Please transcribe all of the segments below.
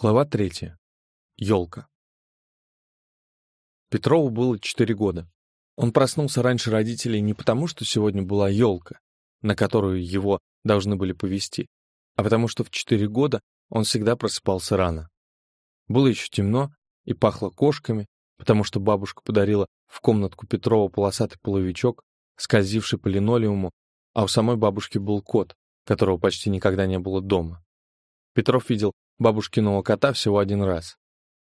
Глава третья. Ёлка. Петрову было четыре года. Он проснулся раньше родителей не потому, что сегодня была ёлка, на которую его должны были повезти, а потому что в четыре года он всегда просыпался рано. Было еще темно и пахло кошками, потому что бабушка подарила в комнатку Петрова полосатый половичок, скользивший по линолеуму, а у самой бабушки был кот, которого почти никогда не было дома. Петров видел бабушкиного кота всего один раз.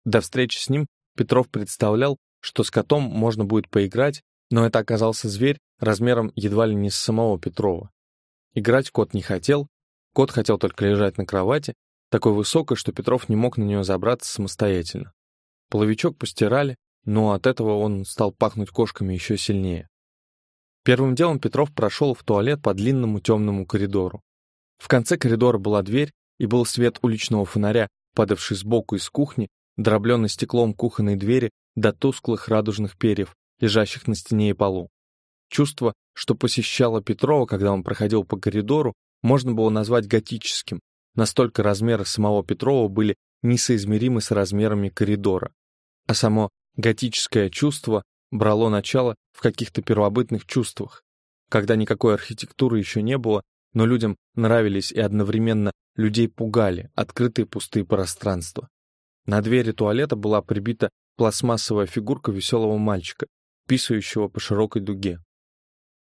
До встречи с ним Петров представлял, что с котом можно будет поиграть, но это оказался зверь размером едва ли не с самого Петрова. Играть кот не хотел, кот хотел только лежать на кровати, такой высокой, что Петров не мог на нее забраться самостоятельно. Половичок постирали, но от этого он стал пахнуть кошками еще сильнее. Первым делом Петров прошел в туалет по длинному темному коридору. В конце коридора была дверь, и был свет уличного фонаря, падавший сбоку из кухни, дробленный стеклом кухонной двери до тусклых радужных перьев, лежащих на стене и полу. Чувство, что посещало Петрова, когда он проходил по коридору, можно было назвать готическим. Настолько размеры самого Петрова были несоизмеримы с размерами коридора. А само готическое чувство брало начало в каких-то первобытных чувствах, когда никакой архитектуры еще не было, но людям нравились и одновременно людей пугали открытые пустые пространства. На двери туалета была прибита пластмассовая фигурка веселого мальчика, писающего по широкой дуге.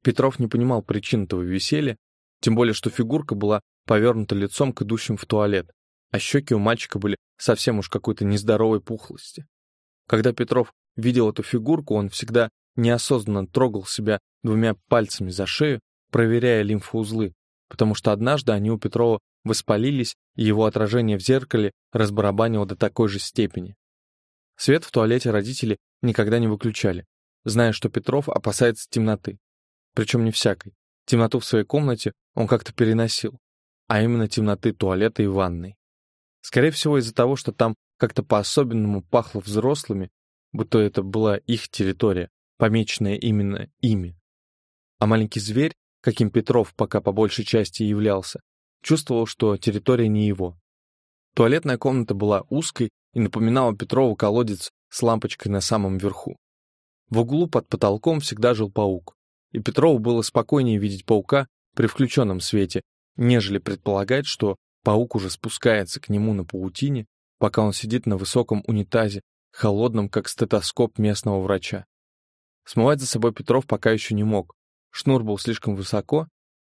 Петров не понимал причин этого веселья, тем более что фигурка была повернута лицом к идущим в туалет, а щеки у мальчика были совсем уж какой-то нездоровой пухлости. Когда Петров видел эту фигурку, он всегда неосознанно трогал себя двумя пальцами за шею, проверяя лимфоузлы, потому что однажды они у Петрова воспалились, и его отражение в зеркале разбарабанило до такой же степени. Свет в туалете родители никогда не выключали, зная, что Петров опасается темноты. Причем не всякой. Темноту в своей комнате он как-то переносил, а именно темноты туалета и ванной. Скорее всего, из-за того, что там как-то по-особенному пахло взрослыми, будто это была их территория, помеченная именно ими. А маленький зверь каким Петров пока по большей части являлся, чувствовал, что территория не его. Туалетная комната была узкой и напоминала Петрову колодец с лампочкой на самом верху. В углу под потолком всегда жил паук, и Петрову было спокойнее видеть паука при включенном свете, нежели предполагать, что паук уже спускается к нему на паутине, пока он сидит на высоком унитазе, холодном, как стетоскоп местного врача. Смывать за собой Петров пока еще не мог, Шнур был слишком высоко,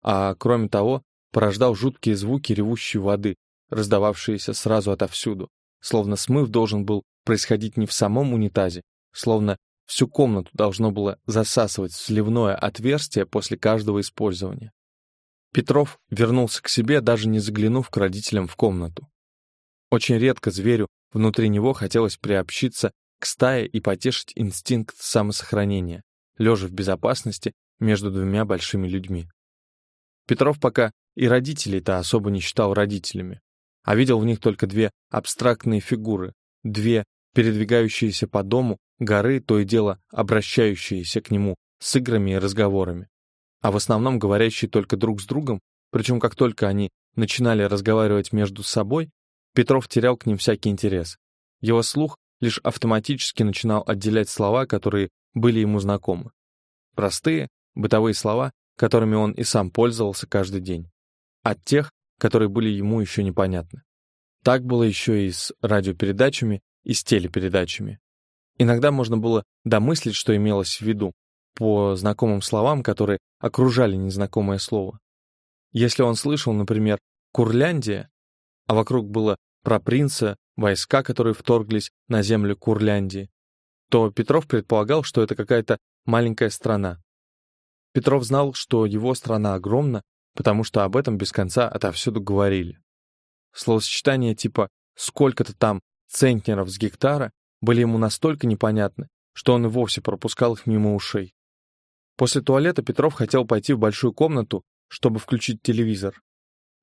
а кроме того, порождал жуткие звуки ревущей воды, раздававшиеся сразу отовсюду, словно смыв должен был происходить не в самом унитазе, словно всю комнату должно было засасывать сливное отверстие после каждого использования. Петров вернулся к себе, даже не заглянув к родителям в комнату. Очень редко зверю внутри него хотелось приобщиться к стае и потешить инстинкт самосохранения, лежа в безопасности между двумя большими людьми. Петров пока и родителей-то особо не считал родителями, а видел в них только две абстрактные фигуры, две передвигающиеся по дому горы, то и дело обращающиеся к нему с играми и разговорами, а в основном говорящие только друг с другом, причем как только они начинали разговаривать между собой, Петров терял к ним всякий интерес. Его слух лишь автоматически начинал отделять слова, которые были ему знакомы. Простые, бытовые слова, которыми он и сам пользовался каждый день, от тех, которые были ему еще непонятны. Так было еще и с радиопередачами, и с телепередачами. Иногда можно было домыслить, что имелось в виду, по знакомым словам, которые окружали незнакомое слово. Если он слышал, например, «Курляндия», а вокруг было про принца, войска, которые вторглись на землю Курляндии, то Петров предполагал, что это какая-то маленькая страна, Петров знал, что его страна огромна, потому что об этом без конца отовсюду говорили. Словосочетания типа «сколько-то там центнеров с гектара» были ему настолько непонятны, что он и вовсе пропускал их мимо ушей. После туалета Петров хотел пойти в большую комнату, чтобы включить телевизор.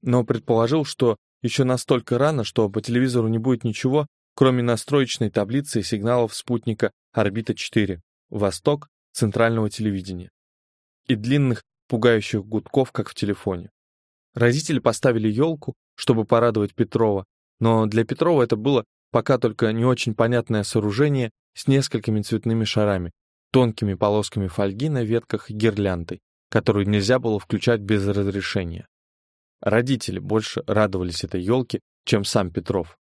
Но предположил, что еще настолько рано, что по телевизору не будет ничего, кроме настроечной таблицы и сигналов спутника «Орбита-4» «Восток» центрального телевидения и длинных, пугающих гудков, как в телефоне. Родители поставили елку, чтобы порадовать Петрова, Но для Петрова это было пока только не очень понятное сооружение с несколькими цветными шарами, тонкими полосками фольги на ветках и гирляндой, которую нельзя было включать без разрешения. Родители больше радовались этой елке, чем сам Петров.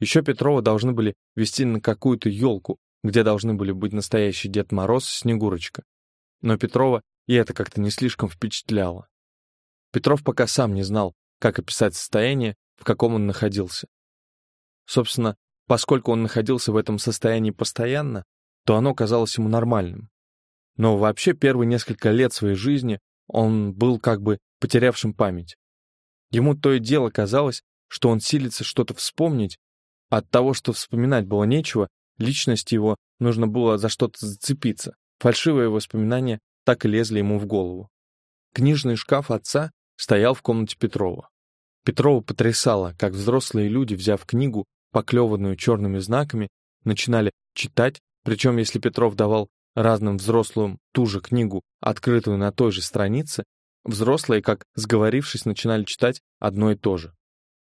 Еще Петрова должны были вести на какую-то елку, где должны были быть настоящий Дед Мороз и Снегурочка. Но Петрова и это как-то не слишком впечатляло. Петров пока сам не знал, как описать состояние, в каком он находился. Собственно, поскольку он находился в этом состоянии постоянно, то оно казалось ему нормальным. Но вообще первые несколько лет своей жизни он был как бы потерявшим память. Ему то и дело казалось, что он силится что-то вспомнить, от того, что вспоминать было нечего, личности его нужно было за что-то зацепиться. Фальшивые воспоминания так лезли ему в голову. Книжный шкаф отца стоял в комнате Петрова. Петрова потрясало, как взрослые люди, взяв книгу, поклеванную черными знаками, начинали читать, причем если Петров давал разным взрослым ту же книгу, открытую на той же странице, взрослые, как сговорившись, начинали читать одно и то же.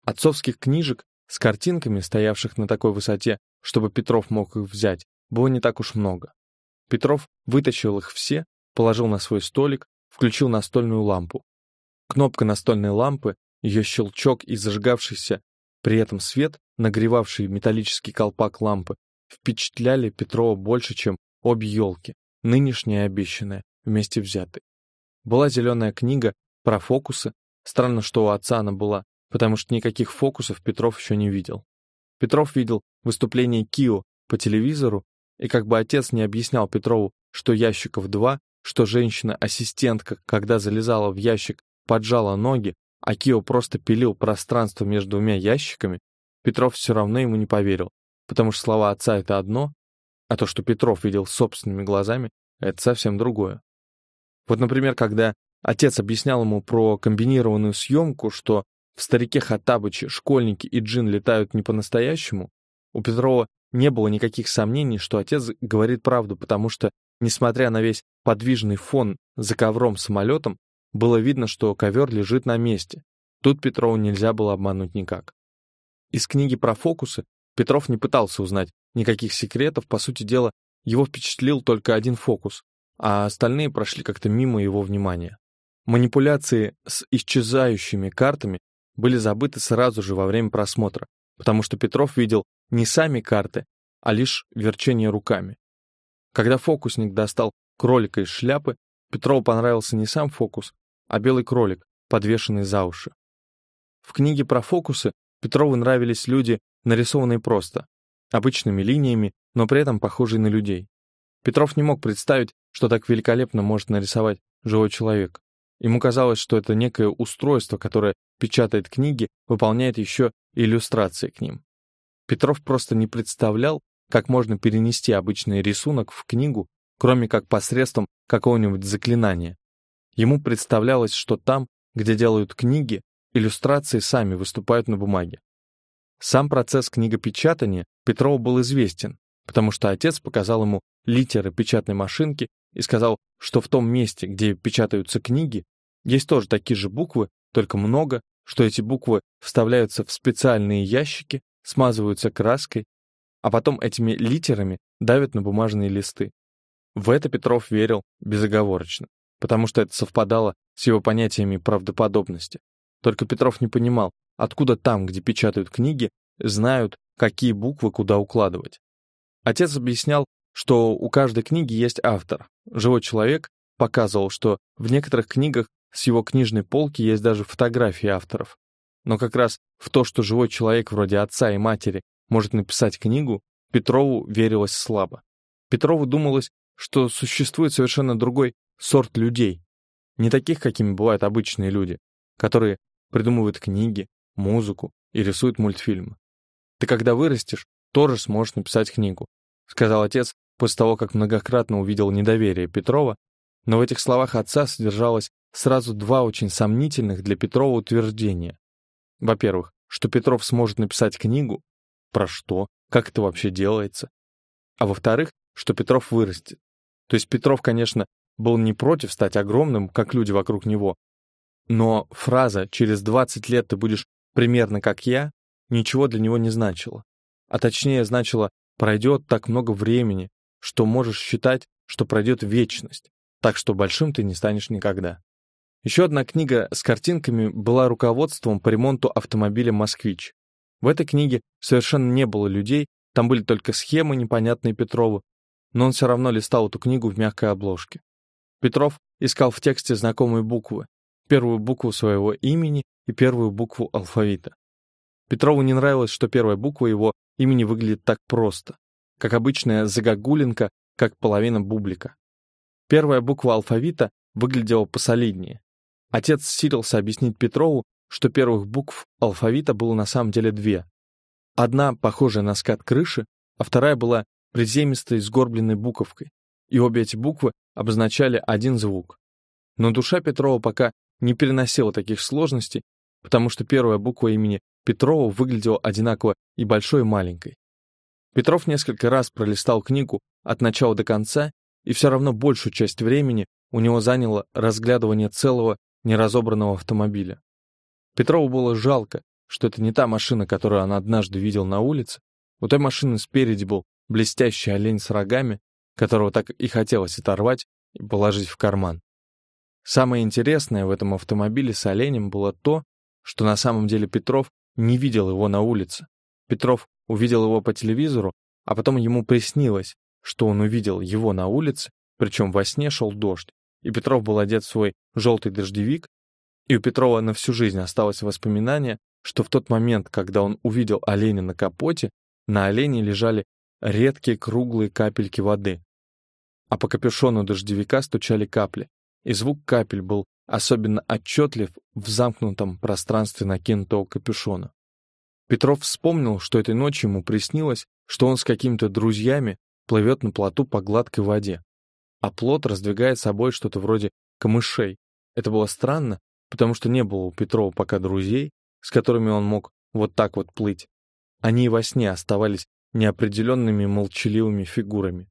Отцовских книжек с картинками, стоявших на такой высоте, чтобы Петров мог их взять, было не так уж много. Петров вытащил их все, положил на свой столик, включил настольную лампу. Кнопка настольной лампы, ее щелчок и зажигавшийся при этом свет, нагревавший металлический колпак лампы, впечатляли Петрова больше, чем обе елки, нынешняя и обещанная, вместе взятые. Была зеленая книга про фокусы, странно, что у отца она была, потому что никаких фокусов Петров еще не видел. Петров видел выступление Кио по телевизору, и как бы отец не объяснял Петрову, что ящиков два, что женщина-ассистентка, когда залезала в ящик, поджала ноги, а Кио просто пилил пространство между двумя ящиками, Петров все равно ему не поверил, потому что слова отца — это одно, а то, что Петров видел собственными глазами, это совсем другое. Вот, например, когда отец объяснял ему про комбинированную съемку, что в «Старике Хаттабыче» школьники и джин летают не по-настоящему, у Петрова не было никаких сомнений, что отец говорит правду, потому что, несмотря на весь подвижный фон за ковром-самолетом, было видно, что ковер лежит на месте. Тут Петрову нельзя было обмануть никак. Из книги про фокусы Петров не пытался узнать никаких секретов, по сути дела, его впечатлил только один фокус, а остальные прошли как-то мимо его внимания. Манипуляции с исчезающими картами были забыты сразу же во время просмотра, потому что Петров видел не сами карты, а лишь верчение руками. Когда фокусник достал кролика из шляпы, Петрову понравился не сам фокус, а белый кролик, подвешенный за уши. В книге про фокусы Петрову нравились люди, нарисованные просто, обычными линиями, но при этом похожие на людей. Петров не мог представить, что так великолепно может нарисовать живой человек. Ему казалось, что это некое устройство, которое печатает книги, выполняет еще иллюстрации к ним. Петров просто не представлял, как можно перенести обычный рисунок в книгу, кроме как посредством какого-нибудь заклинания. Ему представлялось, что там, где делают книги, иллюстрации сами выступают на бумаге. Сам процесс книгопечатания Петрову был известен, потому что отец показал ему литеры печатной машинки и сказал, что в том месте, где печатаются книги, есть тоже такие же буквы, только много, что эти буквы вставляются в специальные ящики, смазываются краской, а потом этими литерами давят на бумажные листы. В это Петров верил безоговорочно, потому что это совпадало с его понятиями правдоподобности. Только Петров не понимал, откуда там, где печатают книги, знают, какие буквы куда укладывать. Отец объяснял, что у каждой книги есть автор. Живой человек показывал, что в некоторых книгах с его книжной полки есть даже фотографии авторов. Но как раз в то, что живой человек вроде отца и матери может написать книгу, Петрову верилось слабо. Петрову думалось, что существует совершенно другой сорт людей, не таких, какими бывают обычные люди, которые придумывают книги, музыку и рисуют мультфильмы. Ты когда вырастешь, тоже сможешь написать книгу, сказал отец после того, как многократно увидел недоверие Петрова, но в этих словах отца содержалось сразу два очень сомнительных для Петрова утверждения. Во-первых, что Петров сможет написать книгу, про что, как это вообще делается. А во-вторых, что Петров вырастет. То есть Петров, конечно, был не против стать огромным, как люди вокруг него, но фраза «через 20 лет ты будешь примерно как я» ничего для него не значило. А точнее значило «пройдет так много времени, что можешь считать, что пройдет вечность, так что большим ты не станешь никогда». Еще одна книга с картинками была руководством по ремонту автомобиля «Москвич». В этой книге совершенно не было людей, там были только схемы, непонятные Петрову, но он все равно листал эту книгу в мягкой обложке. Петров искал в тексте знакомые буквы, первую букву своего имени и первую букву алфавита. Петрову не нравилось, что первая буква его имени выглядит так просто, как обычная загогулинка, как половина бублика. Первая буква алфавита выглядела посолиднее. Отец силился объяснить Петрову, что первых букв алфавита было на самом деле две. Одна похожая на скат крыши, а вторая была приземистой сгорбленной буковкой, и обе эти буквы обозначали один звук. Но душа Петрова пока не переносила таких сложностей, потому что первая буква имени Петрова выглядела одинаково и большой, и маленькой. Петров несколько раз пролистал книгу от начала до конца, и все равно большую часть времени у него заняло разглядывание целого неразобранного автомобиля. Петрову было жалко, что это не та машина, которую он однажды видел на улице. У той машины спереди был блестящий олень с рогами, которого так и хотелось оторвать и положить в карман. Самое интересное в этом автомобиле с оленем было то, что на самом деле Петров не видел его на улице. Петров увидел его по телевизору, а потом ему приснилось, что он увидел его на улице, причем во сне шел дождь, и Петров был одет в свой желтый дождевик, и у Петрова на всю жизнь осталось воспоминание, что в тот момент, когда он увидел оленя на капоте, на олене лежали редкие круглые капельки воды, а по капюшону дождевика стучали капли, и звук капель был особенно отчетлив в замкнутом пространстве накинутого капюшона. Петров вспомнил, что этой ночью ему приснилось, что он с какими-то друзьями плывет на плоту по гладкой воде а плот раздвигает собой что-то вроде камышей. Это было странно, потому что не было у Петрова пока друзей, с которыми он мог вот так вот плыть. Они и во сне оставались неопределенными молчаливыми фигурами.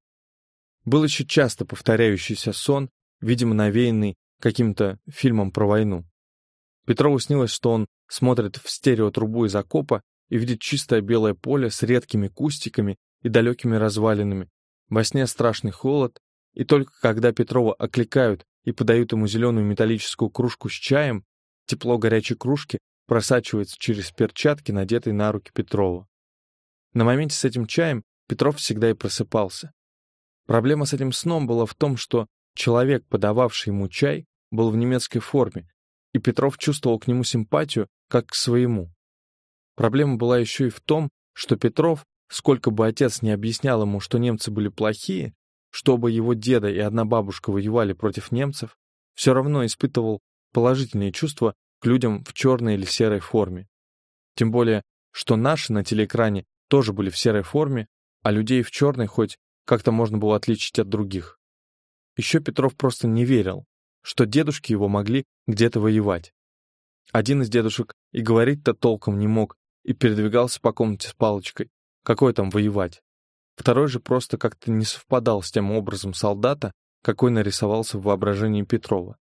Был еще часто повторяющийся сон, видимо, навеянный каким-то фильмом про войну. Петрову снилось, что он смотрит в стереотрубу из окопа и видит чистое белое поле с редкими кустиками и далекими развалинами. Во сне страшный холод, и только когда Петрова окликают и подают ему зеленую металлическую кружку с чаем, тепло горячей кружки просачивается через перчатки, надетые на руки Петрова. На моменте с этим чаем Петров всегда и просыпался. Проблема с этим сном была в том, что человек, подававший ему чай, был в немецкой форме, и Петров чувствовал к нему симпатию, как к своему. Проблема была еще и в том, что Петров, сколько бы отец не объяснял ему, что немцы были плохие, чтобы его деда и одна бабушка воевали против немцев, все равно испытывал положительные чувства к людям в черной или серой форме. Тем более, что наши на телеэкране тоже были в серой форме, а людей в черной хоть как-то можно было отличить от других. Еще Петров просто не верил, что дедушки его могли где-то воевать. Один из дедушек и говорить-то толком не мог, и передвигался по комнате с палочкой. Какой там воевать? Второй же просто как-то не совпадал с тем образом солдата, какой нарисовался в воображении Петрова.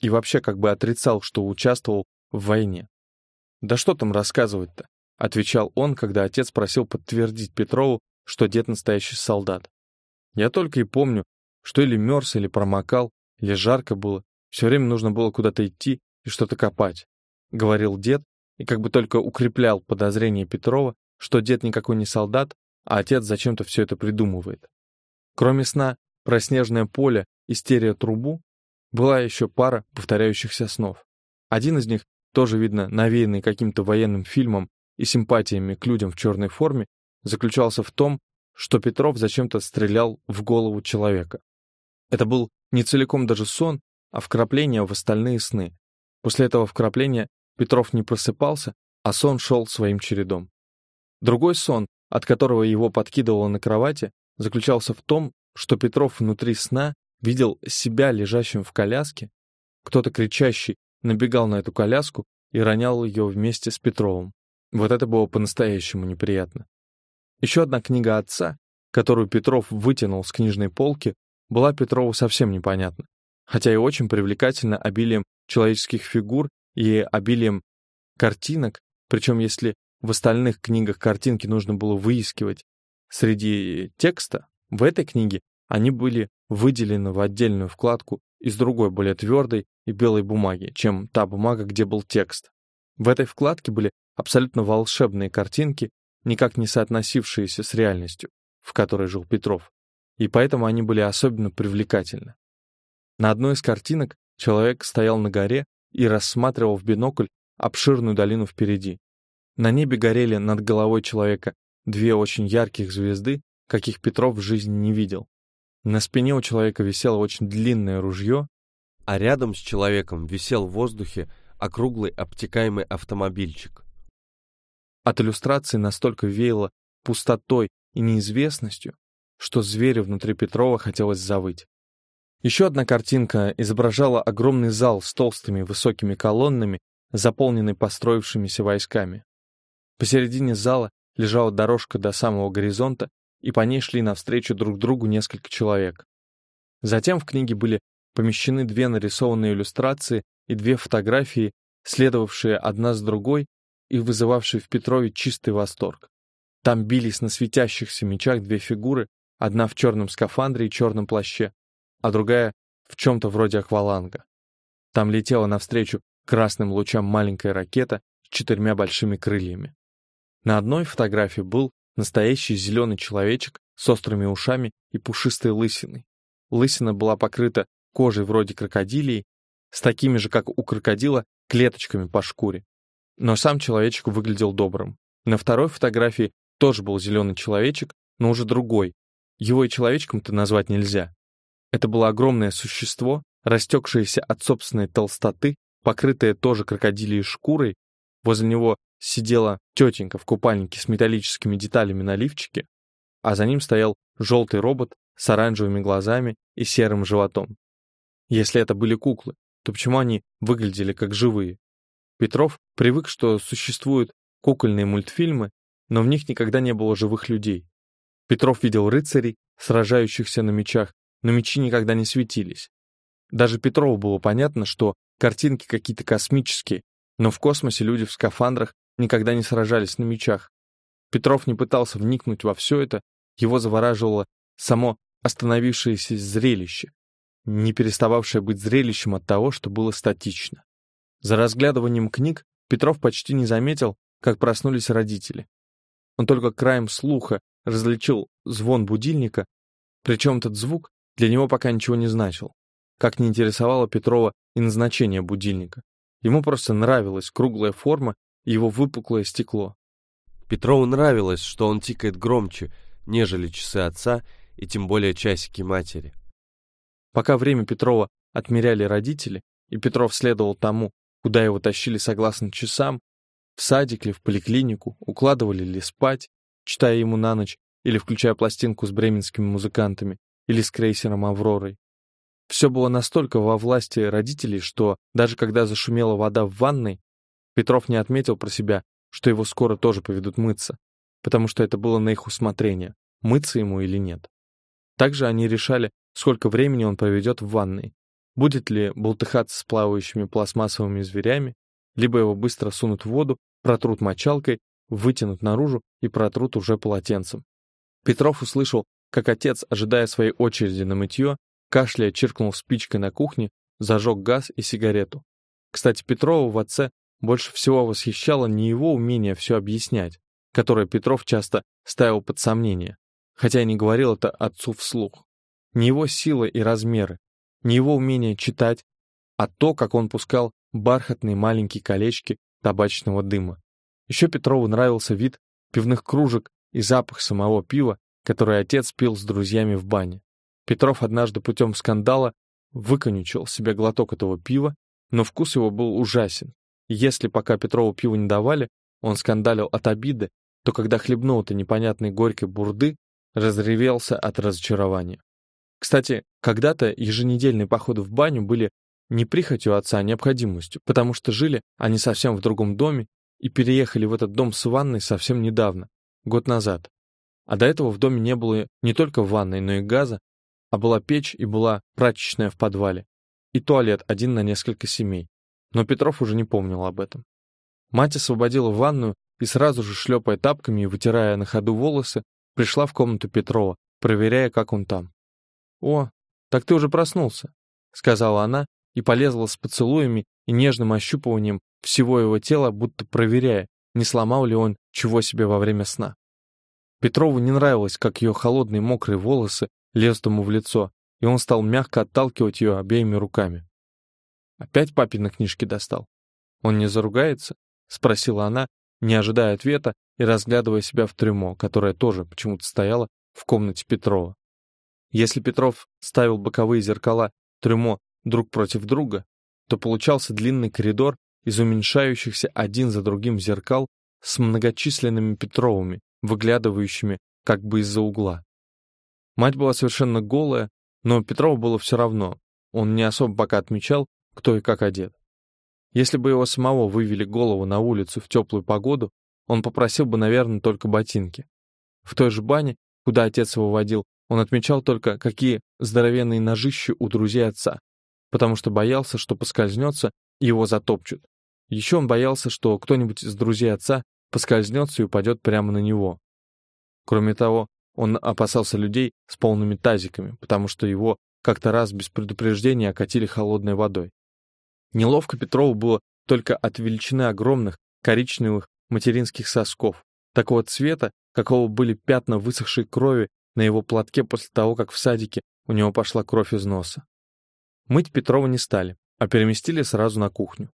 И вообще как бы отрицал, что участвовал в войне. «Да что там рассказывать-то?» — отвечал он, когда отец просил подтвердить Петрову, что дед настоящий солдат. «Я только и помню, что или мерз, или промокал, или жарко было, все время нужно было куда-то идти и что-то копать», — говорил дед, и как бы только укреплял подозрение Петрова, что дед никакой не солдат, а отец зачем-то все это придумывает. Кроме сна про снежное поле и стереотрубу, была еще пара повторяющихся снов. Один из них, тоже, видно, навеянный каким-то военным фильмом и симпатиями к людям в черной форме, заключался в том, что Петров зачем-то стрелял в голову человека. Это был не целиком даже сон, а вкрапление в остальные сны. После этого вкрапления Петров не просыпался, а сон шел своим чередом. Другой сон от которого его подкидывало на кровати, заключался в том, что Петров внутри сна видел себя лежащим в коляске, кто-то кричащий набегал на эту коляску и ронял ее вместе с Петровым. Вот это было по-настоящему неприятно. Еще одна книга отца, которую Петров вытянул с книжной полки, была Петрову совсем непонятна, хотя и очень привлекательна обилием человеческих фигур и обилием картинок, причем если в остальных книгах картинки нужно было выискивать среди текста, в этой книге они были выделены в отдельную вкладку из другой, более твердой и белой бумаги, чем та бумага, где был текст. В этой вкладке были абсолютно волшебные картинки, никак не соотносившиеся с реальностью, в которой жил Петров, и поэтому они были особенно привлекательны. На одной из картинок человек стоял на горе и рассматривал в бинокль обширную долину впереди. На небе горели над головой человека две очень ярких звезды, каких Петров в жизни не видел. На спине у человека висело очень длинное ружье, а рядом с человеком висел в воздухе округлый обтекаемый автомобильчик. От иллюстрации настолько веяло пустотой и неизвестностью, что зверю внутри Петрова хотелось завыть. Еще одна картинка изображала огромный зал с толстыми высокими колоннами, заполненный построившимися войсками. Посередине зала лежала дорожка до самого горизонта, и по ней шли навстречу друг другу несколько человек. Затем в книге были помещены две нарисованные иллюстрации и две фотографии, следовавшие одна с другой и вызывавшие в Петрове чистый восторг. Там бились на светящихся мечах две фигуры, одна в черном скафандре и черном плаще, а другая в чем-то вроде акваланга. Там летела навстречу красным лучам маленькая ракета с четырьмя большими крыльями. На одной фотографии был настоящий зеленый человечек с острыми ушами и пушистой лысиной. Лысина была покрыта кожей вроде крокодилии, с такими же, как у крокодила, клеточками по шкуре. Но сам человечек выглядел добрым. На второй фотографии тоже был зеленый человечек, но уже другой. Его и человечком-то назвать нельзя. Это было огромное существо, растекшееся от собственной толстоты, покрытое тоже крокодилией шкурой. Возле него сидела тетенька в купальнике с металлическими деталями на лифчике, а за ним стоял желтый робот с оранжевыми глазами и серым животом. Если это были куклы, то почему они выглядели как живые? Петров привык, что существуют кукольные мультфильмы, но в них никогда не было живых людей. Петров видел рыцарей, сражающихся на мечах, но мечи никогда не светились. Даже Петрову было понятно, что картинки какие-то космические, но в космосе люди в скафандрах никогда не сражались на мечах. Петров не пытался вникнуть во все это, его завораживало само остановившееся зрелище, не перестававшее быть зрелищем от того, что было статично. За разглядыванием книг Петров почти не заметил, как проснулись родители. Он только краем слуха различил звон будильника, причем этот звук для него пока ничего не значил. Как не интересовало Петрова и назначение будильника. Ему просто нравилась круглая форма его выпуклое стекло. Петрову нравилось, что он тикает громче, нежели часы отца и тем более часики матери. Пока время Петрова отмеряли родители, и Петров следовал тому, куда его тащили согласно часам, в садик ли, в поликлинику, укладывали ли спать, читая ему на ночь или включая пластинку с бременскими музыкантами или с крейсером «Авророй». Все было настолько во власти родителей, что даже когда зашумела вода в ванной, Петров не отметил про себя, что его скоро тоже поведут мыться, потому что это было на их усмотрение, мыться ему или нет. Также они решали, сколько времени он проведет в ванной, будет ли болтыхаться с плавающими пластмассовыми зверями, либо его быстро сунут в воду, протрут мочалкой, вытянут наружу и протрут уже полотенцем. Петров услышал, как отец, ожидая своей очереди на мытье, кашляя чиркнул спичкой на кухне, зажег газ и сигарету. Кстати, Петрова в отце больше всего восхищало не его умение все объяснять, которое Петров часто ставил под сомнение, хотя и не говорил это отцу вслух. Не его сила и размеры, не его умение читать, а то, как он пускал бархатные маленькие колечки табачного дыма. Еще Петрову нравился вид пивных кружек и запах самого пива, которое отец пил с друзьями в бане. Петров однажды путем скандала выконючил себе глоток этого пива, но вкус его был ужасен. Если пока Петрову пиво не давали, он скандалил от обиды, то когда хлебнул этой непонятной горькой бурды, разревелся от разочарования. Кстати, когда-то еженедельные походы в баню были не прихотью отца, а необходимостью, потому что жили они совсем в другом доме и переехали в этот дом с ванной совсем недавно, год назад. А до этого в доме не было не только ванной, но и газа, а была печь и была прачечная в подвале, и туалет один на несколько семей. Но Петров уже не помнил об этом. Мать освободила ванную и сразу же, шлепая тапками и вытирая на ходу волосы, пришла в комнату Петрова, проверяя, как он там. «О, так ты уже проснулся», — сказала она и полезла с поцелуями и нежным ощупыванием всего его тела, будто проверяя, не сломал ли он чего себе во время сна. Петрову не нравилось, как ее холодные мокрые волосы лезут ему в лицо, и он стал мягко отталкивать ее обеими руками. Опять папины книжки достал. Он не заругается? Спросила она, не ожидая ответа и разглядывая себя в трюмо, которое тоже почему-то стояло в комнате Петрова. Если Петров ставил боковые зеркала трюмо друг против друга, то получался длинный коридор из уменьшающихся один за другим зеркал с многочисленными Петровыми, выглядывающими как бы из-за угла. Мать была совершенно голая, но Петрову было все равно, он не особо пока отмечал, кто и как одет. Если бы его самого вывели голову на улицу в теплую погоду, он попросил бы, наверное, только ботинки. В той же бане, куда отец его водил, он отмечал только, какие здоровенные ножища у друзей отца, потому что боялся, что поскользнется и его затопчут. Еще он боялся, что кто-нибудь из друзей отца поскользнется и упадет прямо на него. Кроме того, он опасался людей с полными тазиками, потому что его как-то раз без предупреждения окатили холодной водой. Неловко Петрову было только от величины огромных коричневых материнских сосков, такого цвета, какого были пятна высохшей крови на его платке после того, как в садике у него пошла кровь из носа. Мыть Петрова не стали, а переместили сразу на кухню.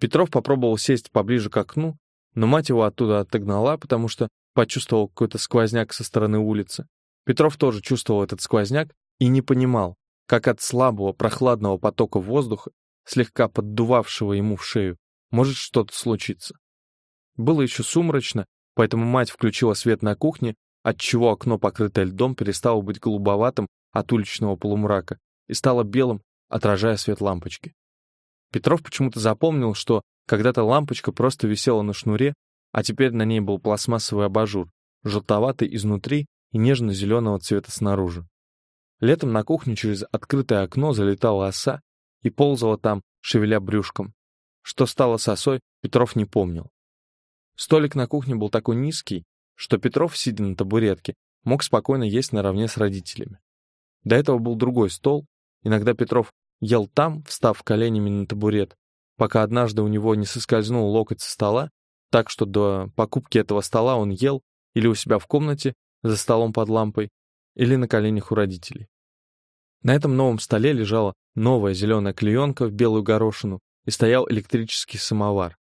Петров попробовал сесть поближе к окну, но мать его оттуда отогнала, потому что почувствовал какой-то сквозняк со стороны улицы. Петров тоже чувствовал этот сквозняк и не понимал, как от слабого прохладного потока воздуха слегка поддувавшего ему в шею, может что-то случиться. Было еще сумрачно, поэтому мать включила свет на кухне, отчего окно, покрытое льдом, перестало быть голубоватым от уличного полумрака и стало белым, отражая свет лампочки. Петров почему-то запомнил, что когда-то лампочка просто висела на шнуре, а теперь на ней был пластмассовый абажур, желтоватый изнутри и нежно-зеленого цвета снаружи. Летом на кухню через открытое окно залетала оса и ползала там, шевеля брюшком. Что стало с осой, Петров не помнил. Столик на кухне был такой низкий, что Петров, сидя на табуретке, мог спокойно есть наравне с родителями. До этого был другой стол, иногда Петров ел там, встав коленями на табурет, пока однажды у него не соскользнул локоть со стола, так что до покупки этого стола он ел или у себя в комнате, за столом под лампой, или на коленях у родителей. На этом новом столе лежала новая зеленая клеенка в белую горошину и стоял электрический самовар.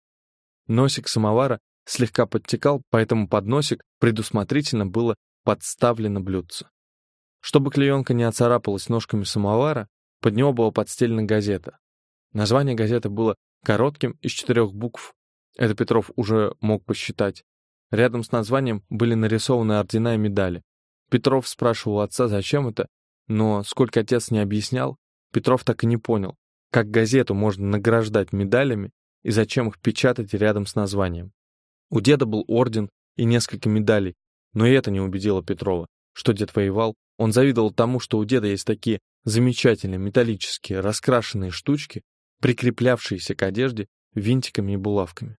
Носик самовара слегка подтекал, поэтому под носик предусмотрительно было подставлено блюдце. Чтобы клеенка не оцарапалась ножками самовара, под него была подстелена газета. Название газеты было коротким, из четырех букв. Это Петров уже мог посчитать. Рядом с названием были нарисованы ордена и медали. Петров спрашивал отца, зачем это, но, сколько отец не объяснял, Петров так и не понял, как газету можно награждать медалями и зачем их печатать рядом с названием. У деда был орден и несколько медалей, но и это не убедило Петрова, что дед воевал. Он завидовал тому, что у деда есть такие замечательные металлические раскрашенные штучки, прикреплявшиеся к одежде винтиками и булавками.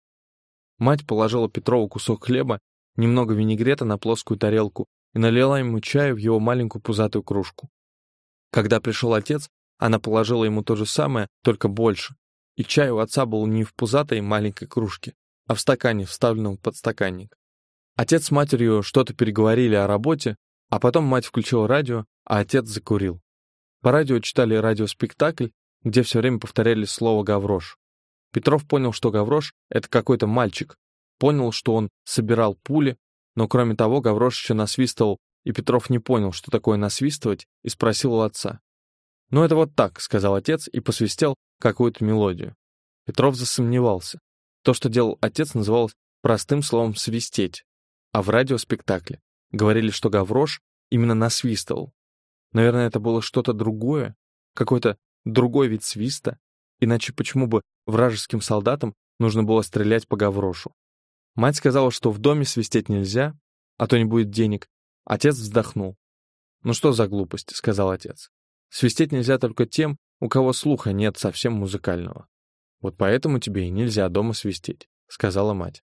Мать положила Петрову кусок хлеба, немного винегрета на плоскую тарелку и налила ему чаю в его маленькую пузатую кружку. Когда пришел отец, она положила ему то же самое, только больше. И чай у отца был не в пузатой маленькой кружке, а в стакане, вставленном под стаканник. Отец с матерью что-то переговорили о работе, а потом мать включила радио, а отец закурил. По радио читали радиоспектакль, где все время повторяли слово «гаврош». Петров понял, что гаврош — это какой-то мальчик, понял, что он собирал пули, но кроме того Гаврош еще насвистывал, и Петров не понял, что такое насвистывать, и спросил у отца. «Ну это вот так», — сказал отец и посвистел какую-то мелодию. Петров засомневался. То, что делал отец, называлось простым словом «свистеть», а в радиоспектакле говорили, что Гаврош именно насвистывал. Наверное, это было что-то другое, какой-то другой вид свиста, иначе почему бы вражеским солдатам нужно было стрелять по Гаврошу? Мать сказала, что в доме свистеть нельзя, а то не будет денег. Отец вздохнул. «Ну что за глупость?» — сказал отец. «Свистеть нельзя только тем, у кого слуха нет совсем музыкального. Вот поэтому тебе и нельзя дома свистеть», — сказала мать.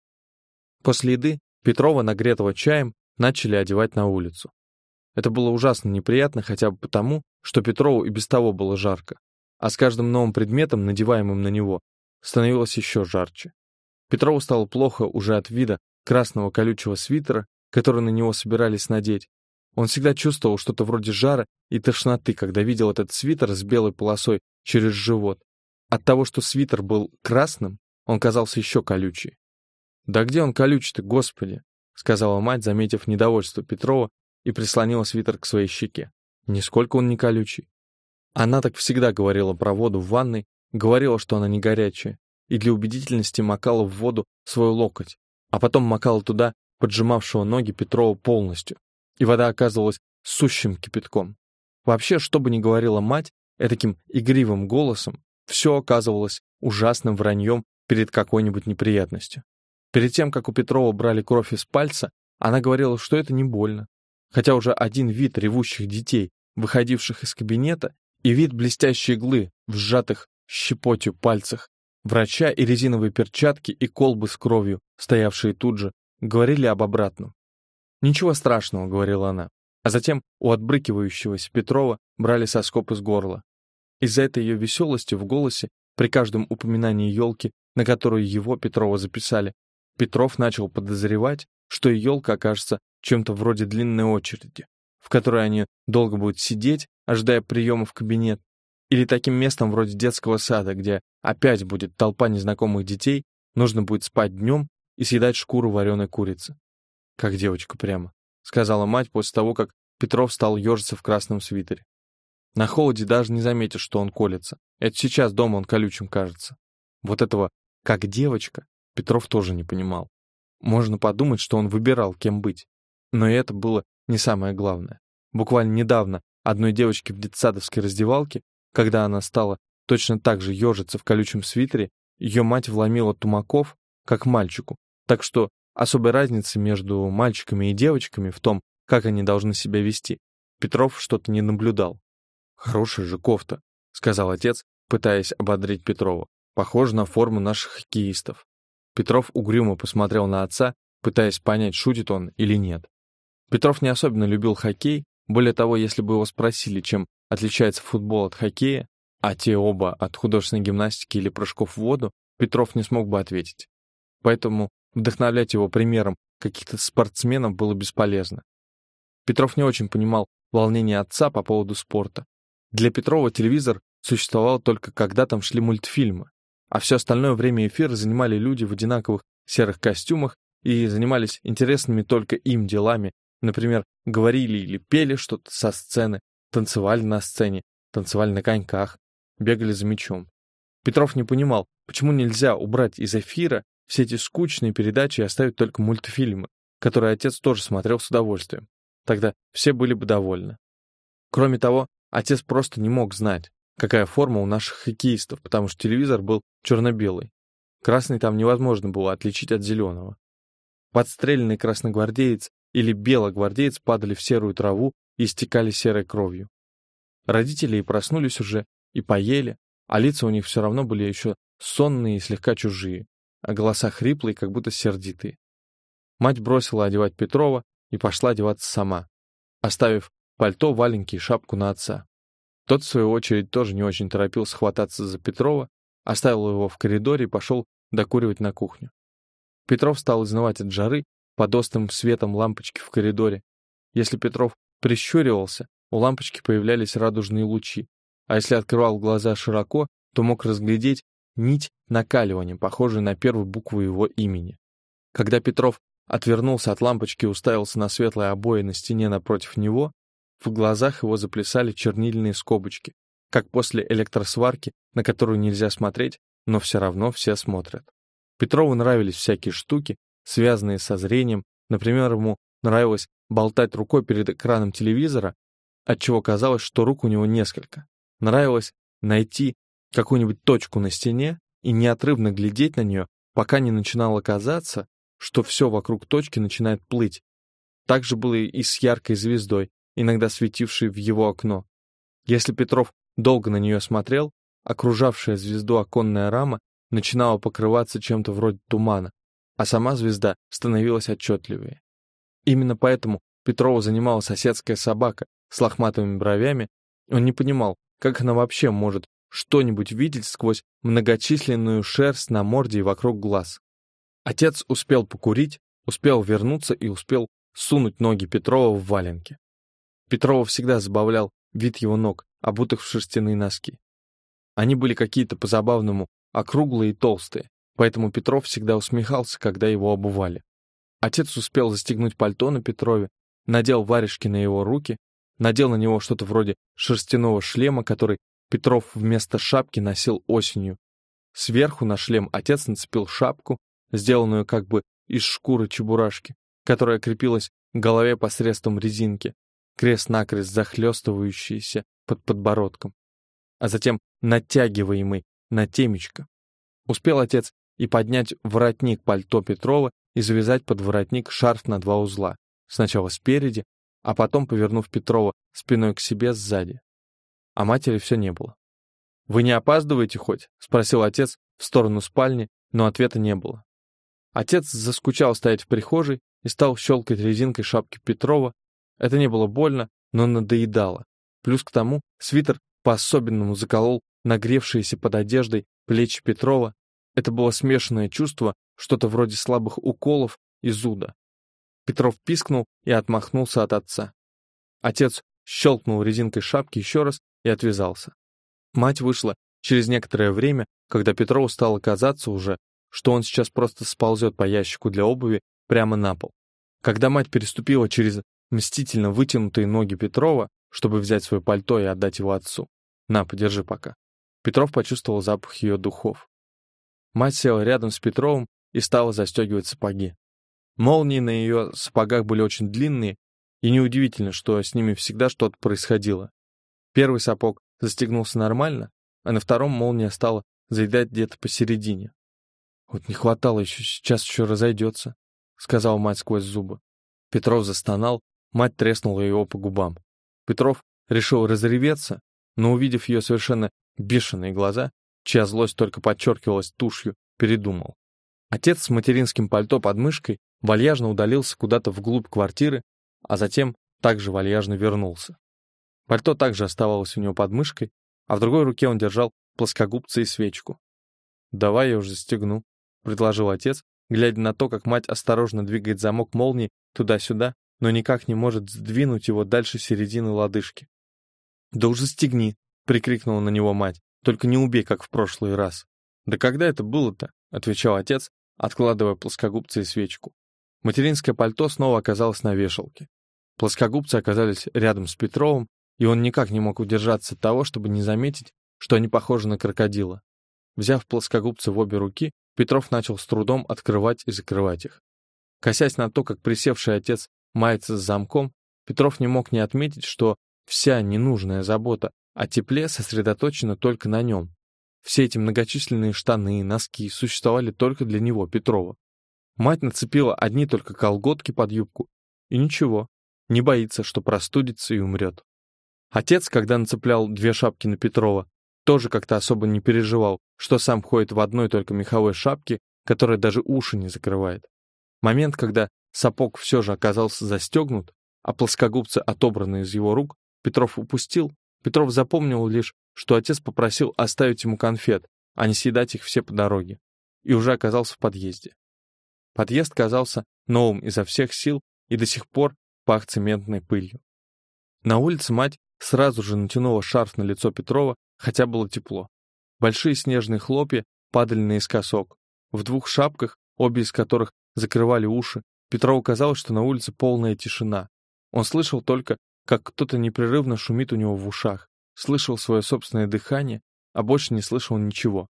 После еды Петрова, нагретого чаем, начали одевать на улицу. Это было ужасно неприятно хотя бы потому, что Петрову и без того было жарко, а с каждым новым предметом, надеваемым на него, становилось еще жарче. Петрову стало плохо уже от вида красного колючего свитера, который на него собирались надеть. Он всегда чувствовал что-то вроде жара и тошноты, когда видел этот свитер с белой полосой через живот. От того, что свитер был красным, он казался еще колючий. «Да где он колючий-то, господи?» — сказала мать, заметив недовольство Петрова, и прислонила свитер к своей щеке. «Нисколько он не колючий». Она так всегда говорила про воду в ванной, говорила, что она не горячая, и для убедительности макала в воду свой локоть, а потом макала туда поджимавшего ноги Петрова полностью, и вода оказывалась сущим кипятком. Вообще, что бы ни говорила мать, этаким игривым голосом, все оказывалось ужасным враньем перед какой-нибудь неприятностью. Перед тем, как у Петрова брали кровь из пальца, она говорила, что это не больно. Хотя уже один вид ревущих детей, выходивших из кабинета, и вид блестящей иглы в сжатых щепотью пальцах, врача и резиновые перчатки и колбы с кровью, стоявшие тут же, говорили об обратном. «Ничего страшного», — говорила она. А затем у отбрыкивающегося Петрова брали соскоб из горла. Из-за этой ее веселости в голосе при каждом упоминании елки, на которую его, Петрова, записали, Петров начал подозревать, что елка окажется чем-то вроде длинной очереди, в которой они долго будут сидеть, ожидая приема в кабинет, или таким местом вроде детского сада, где опять будет толпа незнакомых детей, нужно будет спать днем и съедать шкуру вареной курицы. «Как девочка прямо», — сказала мать после того, как Петров стал ежиться в красном свитере. На холоде даже не заметишь, что он колется. Это сейчас дома он колючим кажется. Вот этого «как девочка» Петров тоже не понимал. Можно подумать, что он выбирал, кем быть. Но это было не самое главное. Буквально недавно одной девочке в детсадовской раздевалке, когда она стала точно так же ежиться в колючем свитере, ее мать вломила тумаков, как мальчику, так что особой разницы между мальчиками и девочками в том, как они должны себя вести, Петров что-то не наблюдал. «Хорошая же кофта», — сказал отец, пытаясь ободрить Петрова. «Похоже на форму наших хоккеистов». Петров угрюмо посмотрел на отца, пытаясь понять, шутит он или нет. Петров не особенно любил хоккей, более того, если бы его спросили, чем отличается футбол от хоккея, а те оба от художественной гимнастики или прыжков в воду, Петров не смог бы ответить. Поэтому вдохновлять его примером каких-то спортсменов было бесполезно. Петров не очень понимал волнение отца по поводу спорта. Для Петрова телевизор существовал только когда там шли мультфильмы, а все остальное время эфира занимали люди в одинаковых серых костюмах и занимались интересными только им делами, например, говорили или пели что-то со сцены, танцевали на сцене, танцевали на коньках, бегали за мячом. Петров не понимал, почему нельзя убрать из эфира все эти скучные передачи и оставить только мультфильмы, которые отец тоже смотрел с удовольствием. Тогда все были бы довольны. Кроме того, отец просто не мог знать, какая форма у наших хоккеистов, потому что телевизор был черно-белый. Красный там невозможно было отличить от зеленого. Подстрелянный красногвардеец или белогвардеец падали в серую траву и истекали серой кровью. Родители и проснулись уже, и поели, а лица у них все равно были еще сонные и слегка чужие, а голоса хриплые, как будто сердитые. Мать бросила одевать Петрова и пошла одеваться сама, оставив пальто, валенки и шапку на отца. Тот, в свою очередь, тоже не очень торопился хвататься за Петрова, оставил его в коридоре и пошел докуривать на кухню. Петров стал изнывать от жары под острым светом лампочки в коридоре. Если Петров прищуривался, у лампочки появлялись радужные лучи, а если открывал глаза широко, то мог разглядеть нить накаливания, похожую на первую букву его имени. Когда Петров отвернулся от лампочки и уставился на светлые обои на стене напротив него, в глазах его заплясали чернильные скобочки, как после электросварки, на которую нельзя смотреть, но все равно все смотрят. Петрову нравились всякие штуки, связанные со зрением, например, ему нравилось болтать рукой перед экраном телевизора, отчего казалось, что рук у него несколько. Нравилось найти какую-нибудь точку на стене и неотрывно глядеть на нее, пока не начинало казаться, что все вокруг точки начинает плыть. Так же было и с яркой звездой, иногда светившей в его окно. Если Петров долго на нее смотрел, окружавшая звезду оконная рама начинала покрываться чем-то вроде тумана, а сама звезда становилась отчетливее. Именно поэтому Петрова занимала соседская собака с лохматыми бровями, он не понимал, как она вообще может что-нибудь видеть сквозь многочисленную шерсть на морде и вокруг глаз. Отец успел покурить, успел вернуться и успел сунуть ноги Петрова в валенки. Петрова всегда забавлял вид его ног, обутых в шерстяные носки. Они были какие-то по-забавному округлые и толстые, поэтому Петров всегда усмехался, когда его обували. Отец успел застегнуть пальто на Петрове, надел варежки на его руки, надел на него что-то вроде шерстяного шлема, который Петров вместо шапки носил осенью. Сверху на шлем отец нацепил шапку, сделанную как бы из шкуры чебурашки, которая крепилась к голове посредством резинки, крест-накрест захлестывающийся под подбородком, а затем натягиваемый на темечко. Успел отец и поднять воротник пальто Петрова и завязать под воротник шарф на два узла, сначала спереди, а потом повернув Петрова спиной к себе сзади. А матери все не было. «Вы не опаздываете хоть?» — спросил отец в сторону спальни, но ответа не было. Отец заскучал стоять в прихожей и стал щелкать резинкой шапки Петрова. Это не было больно, но надоедало. Плюс к тому свитер по-особенному заколол нагревшиеся под одеждой плечи Петрова. Это было смешанное чувство, что-то вроде слабых уколов и зуда. Петров пискнул и отмахнулся от отца. Отец щелкнул резинкой шапки еще раз и отвязался. Мать вышла через некоторое время, когда Петрову стало казаться уже, что он сейчас просто сползет по ящику для обуви прямо на пол. Когда мать переступила через мстительно вытянутые ноги Петрова, чтобы взять свое пальто и отдать его отцу. «На, подержи пока». Петров почувствовал запах ее духов. Мать села рядом с Петровым и стала застегивать сапоги. Молнии на ее сапогах были очень длинные, и неудивительно, что с ними всегда что-то происходило. Первый сапог застегнулся нормально, а на втором молния стала заедать где-то посередине. «Вот не хватало еще, сейчас еще разойдется», — сказал мать сквозь зубы. Петров застонал, мать треснула его по губам. Петров решил разреветься, но, увидев ее совершенно бешеные глаза, чья злость только подчеркивалась тушью, передумал. Отец с материнским пальто под мышкой вальяжно удалился куда-то вглубь квартиры, а затем также вальяжно вернулся. Пальто также оставалось у него под мышкой, а в другой руке он держал плоскогубцы и свечку. «Давай я уже застегну», — предложил отец, глядя на то, как мать осторожно двигает замок молнии туда-сюда, но никак не может сдвинуть его дальше середины лодыжки. «Да уже стегни!» — прикрикнула на него мать. «Только не убей, как в прошлый раз». «Да когда это было-то?» — отвечал отец, откладывая плоскогубцы и свечку. Материнское пальто снова оказалось на вешалке. Плоскогубцы оказались рядом с Петровым, и он никак не мог удержаться от того, чтобы не заметить, что они похожи на крокодила. Взяв плоскогубцы в обе руки, Петров начал с трудом открывать и закрывать их. Косясь на то, как присевший отец мается с замком, Петров не мог не отметить, что вся ненужная забота о тепле сосредоточена только на нем. Все эти многочисленные штаны, носки существовали только для него, Петрова. Мать нацепила одни только колготки под юбку. И ничего, не боится, что простудится и умрет. Отец, когда нацеплял две шапки на Петрова, тоже как-то особо не переживал, что сам ходит в одной только меховой шапке, которая даже уши не закрывает. Момент, когда сапог все же оказался застегнут, а плоскогубцы отобраны из его рук, Петров упустил. Петров запомнил лишь, что отец попросил оставить ему конфет, а не съедать их все по дороге, и уже оказался в подъезде. Подъезд казался новым изо всех сил и до сих пор пах цементной пылью. На улице мать сразу же натянула шарф на лицо Петрова, хотя было тепло. Большие снежные хлопья падали наискосок. В двух шапках, обе из которых закрывали уши, Петрову казалось, что на улице полная тишина. Он слышал только, как кто-то непрерывно шумит у него в ушах, слышал свое собственное дыхание, а больше не слышал ничего.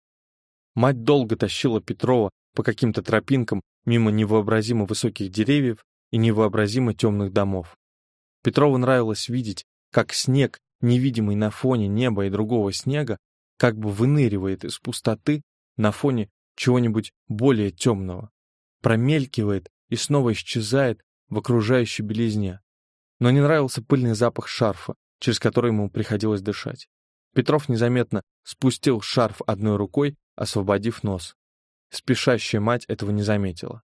Мать долго тащила Петрова по каким-то тропинкам мимо невообразимо высоких деревьев и невообразимо темных домов. Петрову нравилось видеть, как снег, невидимый на фоне неба и другого снега, как бы выныривает из пустоты на фоне чего-нибудь более темного, промелькивает и снова исчезает в окружающей белизне. Но не нравился пыльный запах шарфа, через который ему приходилось дышать. Петров незаметно спустил шарф одной рукой, освободив нос. Спешащая мать этого не заметила.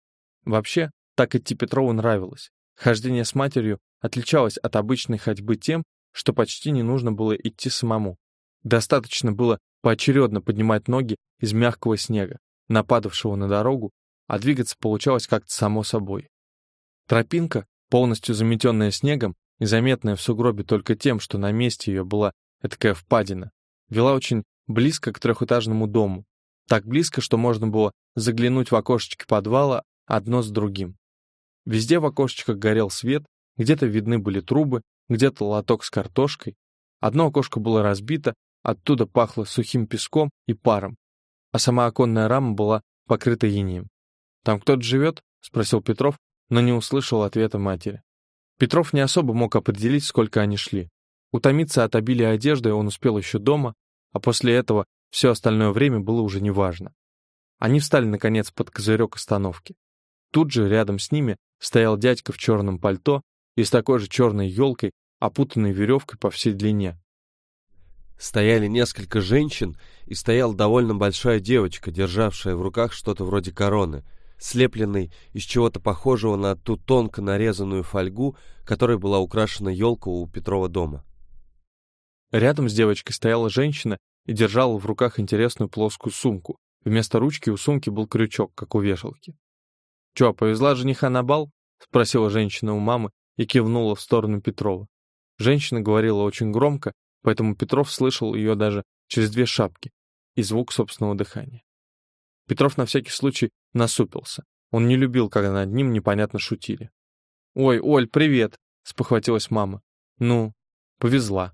Вообще, так идти Петрову нравилось. Хождение с матерью отличалось от обычной ходьбы тем, что почти не нужно было идти самому. Достаточно было поочередно поднимать ноги из мягкого снега, нападавшего на дорогу, а двигаться получалось как-то само собой. Тропинка, полностью заметенная снегом и заметная в сугробе только тем, что на месте ее была такая впадина, вела очень близко к трехэтажному дому. Так близко, что можно было заглянуть в окошечки подвала одно с другим. Везде в окошечках горел свет, где-то видны были трубы, где-то лоток с картошкой. Одно окошко было разбито, оттуда пахло сухим песком и паром, а сама оконная рама была покрыта инеем. «Там кто-то живет?» — спросил Петров, но не услышал ответа матери. Петров не особо мог определить, сколько они шли. Утомиться от обилия одежды он успел еще дома, а после этого все остальное время было уже неважно. Они встали, наконец, под козырек остановки. Тут же, рядом с ними, стоял дядька в черном пальто и с такой же черной елкой, опутанной веревкой по всей длине. Стояли несколько женщин, и стояла довольно большая девочка, державшая в руках что-то вроде короны, слепленной из чего-то похожего на ту тонко нарезанную фольгу, которой была украшена елка у Петрова дома. Рядом с девочкой стояла женщина и держала в руках интересную плоскую сумку. Вместо ручки у сумки был крючок, как у вешалки. «Чё, повезла жениха на бал?» — спросила женщина у мамы и кивнула в сторону Петрова. Женщина говорила очень громко, поэтому Петров слышал ее даже через две шапки и звук собственного дыхания. Петров на всякий случай насупился. Он не любил, когда над ним непонятно шутили. «Ой, Оль, привет!» — спохватилась мама. «Ну, повезла.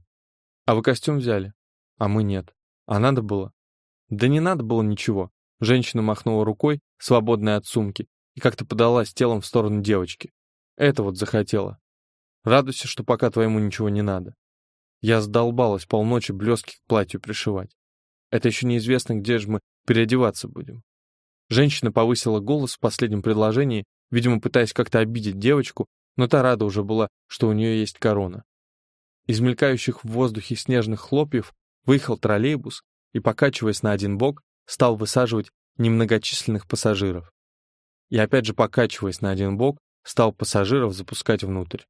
А вы костюм взяли?» «А мы нет. А надо было?» «Да не надо было ничего». Женщина махнула рукой, свободной от сумки, и как-то подалась телом в сторону девочки. Это вот захотела. Радуйся, что пока твоему ничего не надо. Я задолбалась полночи блестки к платью пришивать. Это еще неизвестно, где же мы переодеваться будем. Женщина повысила голос в последнем предложении, видимо, пытаясь как-то обидеть девочку, но та рада уже была, что у нее есть корона. Из мелькающих в воздухе снежных хлопьев выехал троллейбус и, покачиваясь на один бок, стал высаживать немногочисленных пассажиров и опять же, покачиваясь на один бок, стал пассажиров запускать внутрь.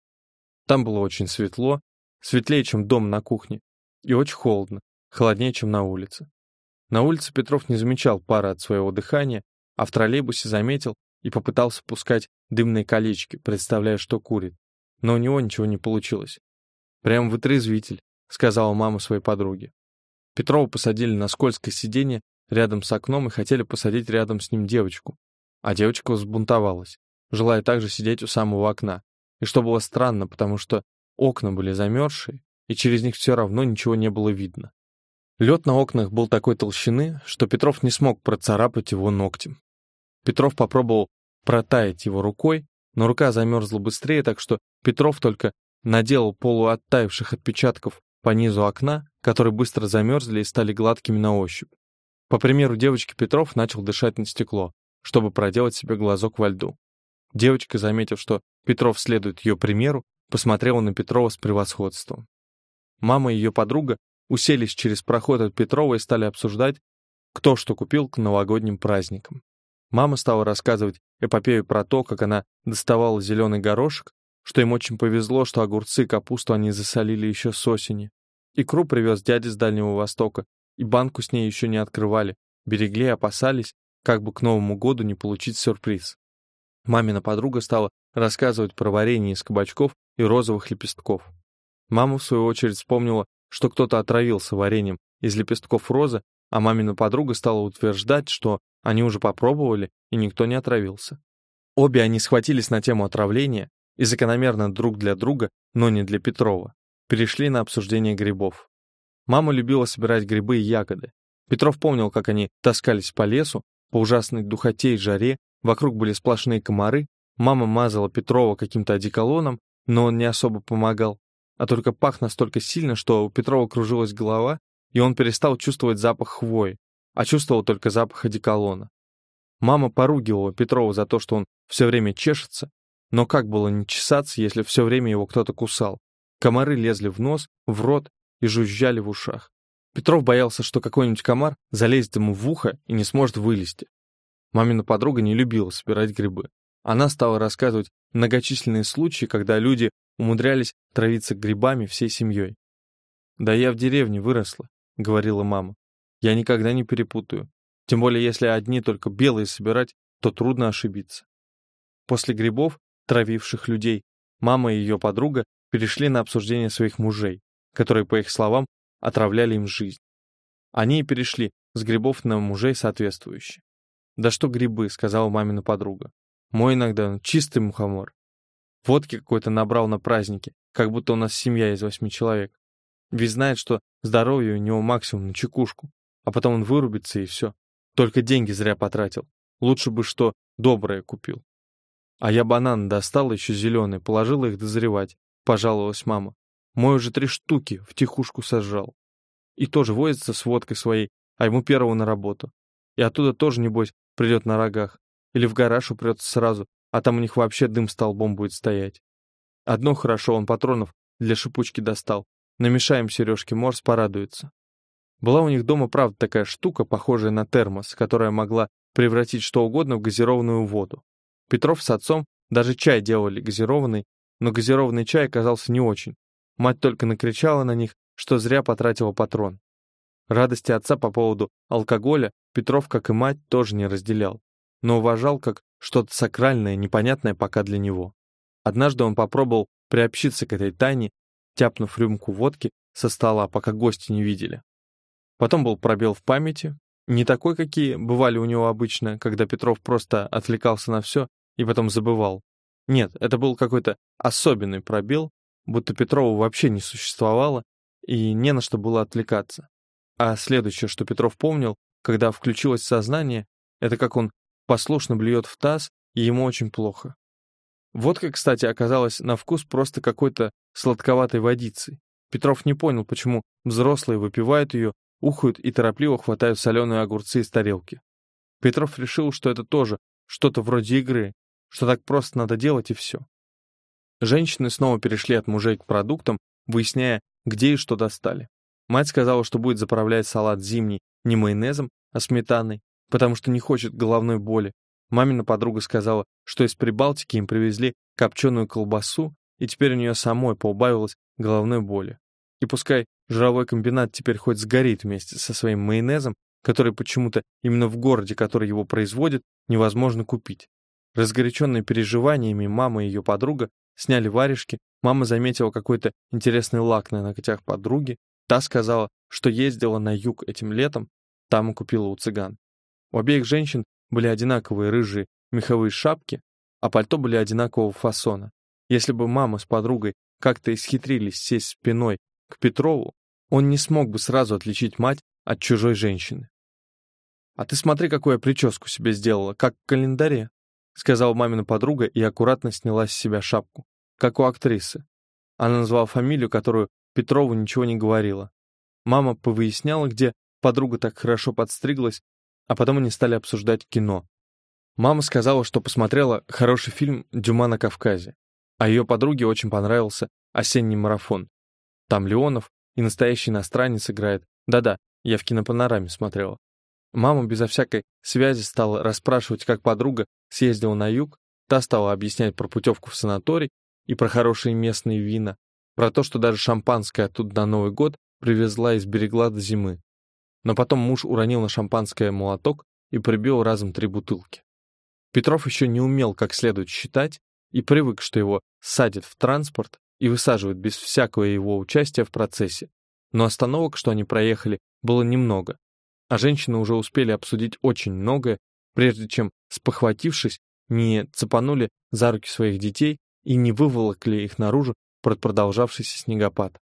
Там было очень светло, светлее, чем дом на кухне, и очень холодно, холоднее, чем на улице. На улице Петров не замечал пара от своего дыхания, а в троллейбусе заметил и попытался пускать дымные колечки, представляя, что курит. Но у него ничего не получилось. «Прям вытрезвитель», — сказала мама своей подруге. Петрова посадили на скользкое сиденье рядом с окном и хотели посадить рядом с ним девочку, а девочка взбунтовалась, желая также сидеть у самого окна. И что было странно, потому что окна были замерзшие, и через них все равно ничего не было видно. Лед на окнах был такой толщины, что Петров не смог процарапать его ногтем. Петров попробовал протаять его рукой, но рука замерзла быстрее, так что Петров только наделал полуоттаивших отпечатков по низу окна, которые быстро замерзли и стали гладкими на ощупь. По примеру девочки Петров начал дышать на стекло, чтобы проделать себе глазок во льду. Девочка, заметив, что Петров следует ее примеру, посмотрела на Петрова с превосходством. Мама и ее подруга уселись через проход от Петрова и стали обсуждать, кто что купил к новогодним праздникам. Мама стала рассказывать эпопею про то, как она доставала зеленый горошек, что им очень повезло, что огурцы и капусту они засолили еще с осени. Икру привез дядя с Дальнего Востока, и банку с ней еще не открывали, берегли и опасались, как бы к Новому году не получить сюрприз. Мамина подруга стала рассказывать про варенье из кабачков и розовых лепестков. Мама, в свою очередь, вспомнила, что кто-то отравился вареньем из лепестков розы, а мамина подруга стала утверждать, что они уже попробовали, и никто не отравился. Обе они схватились на тему отравления и закономерно друг для друга, но не для Петрова, перешли на обсуждение грибов. Мама любила собирать грибы и ягоды. Петров помнил, как они таскались по лесу, по ужасной духоте и жаре вокруг были сплошные комары, мама мазала Петрова каким-то одеколоном, но он не особо помогал, а только пах настолько сильно, что у Петрова кружилась голова, и он перестал чувствовать запах хвои, а чувствовал только запах одеколона. Мама поругивала Петрова за то, что он все время чешется, но как было не чесаться, если все время его кто-то кусал? Комары лезли в нос, в рот и жужжали в ушах. Петров боялся, что какой-нибудь комар залезет ему в ухо и не сможет вылезти. Мамина подруга не любила собирать грибы. Она стала рассказывать многочисленные случаи, когда люди умудрялись травиться грибами всей семьей. «Да я в деревне выросла», — говорила мама. «Я никогда не перепутаю. Тем более, если одни только белые собирать, то трудно ошибиться». После грибов, травивших людей, мама и ее подруга перешли на обсуждение своих мужей, которые, по их словам, отравляли им жизнь. Они и перешли с грибов на мужей соответствующие. «Да что грибы», — сказала мамина подруга. «Мой иногда чистый мухомор. Водки какой-то набрал на празднике, как будто у нас семья из восьми человек. Ведь знает, что здоровье у него максимум на чекушку, а потом он вырубится и все. Только деньги зря потратил. Лучше бы что доброе купил. А я бананы достала еще зеленые, положила их дозревать, пожаловалась мама. Мой уже три штуки в тихушку сожрал. И тоже возится с водкой своей, а ему первого на работу. И оттуда тоже, небось, придет на рогах. Или в гараж упрется сразу, а там у них вообще дым столбом будет стоять. Одно хорошо, он патронов для шипучки достал. Намешаем Сережке Морс, порадуется. Была у них дома, правда, такая штука, похожая на термос, которая могла превратить что угодно в газированную воду. Петров с отцом даже чай делали газированный, но газированный чай оказался не очень. Мать только накричала на них, что зря потратила патрон. Радости отца по поводу алкоголя Петров, как и мать, тоже не разделял, но уважал как что-то сакральное, непонятное пока для него. Однажды он попробовал приобщиться к этой тайне, тяпнув рюмку водки со стола, пока гости не видели. Потом был пробел в памяти, не такой, какие бывали у него обычно, когда Петров просто отвлекался на все и потом забывал. Нет, это был какой-то особенный пробел, будто Петрова вообще не существовало, и не на что было отвлекаться. А следующее, что Петров помнил, когда включилось сознание, это как он послушно блюет в таз, и ему очень плохо. Водка, кстати, оказалась на вкус просто какой-то сладковатой водицей. Петров не понял, почему взрослые выпивают ее, ухают и торопливо хватают соленые огурцы из тарелки. Петров решил, что это тоже что-то вроде игры, что так просто надо делать и все. Женщины снова перешли от мужей к продуктам, выясняя, где и что достали. Мать сказала, что будет заправлять салат зимний не майонезом, а сметаной, потому что не хочет головной боли. Мамина подруга сказала, что из Прибалтики им привезли копченую колбасу, и теперь у нее самой поубавилось головной боли. И пускай жировой комбинат теперь хоть сгорит вместе со своим майонезом, который почему-то именно в городе, который его производит, невозможно купить. Разгоряченные переживаниями мама и ее подруга сняли варежки, мама заметила какой-то интересный лак на ногтях подруги, та сказала, что ездила на юг этим летом, там и купила у цыган. У обеих женщин были одинаковые рыжие меховые шапки, а пальто были одинакового фасона. Если бы мама с подругой как-то исхитрились сесть спиной к Петрову, он не смог бы сразу отличить мать от чужой женщины. «А ты смотри, какую я прическу себе сделала, как в календаре», сказала мамина подруга и аккуратно сняла с себя шапку, как у актрисы. Она назвала фамилию, которую Петрову ничего не говорила. Мама повыясняла, где подруга так хорошо подстриглась, а потом они стали обсуждать кино. Мама сказала, что посмотрела хороший фильм «Дюма на Кавказе», а ее подруге очень понравился «Осенний марафон». Там Леонов и настоящий иностранец играет. Да-да, я в кинопанораме смотрела. Мама безо всякой связи стала расспрашивать, как подруга съездила на юг, та стала объяснять про путевку в санаторий и про хорошие местные вина, про то, что даже шампанское оттуда на Новый год привезла и сберегла до зимы но потом муж уронил на шампанское молоток и прибил разом три бутылки. Петров еще не умел как следует считать и привык, что его садят в транспорт и высаживают без всякого его участия в процессе. Но остановок, что они проехали, было немного, а женщины уже успели обсудить очень многое, прежде чем, спохватившись, не цепанули за руки своих детей и не выволокли их наружу продолжавшийся снегопад.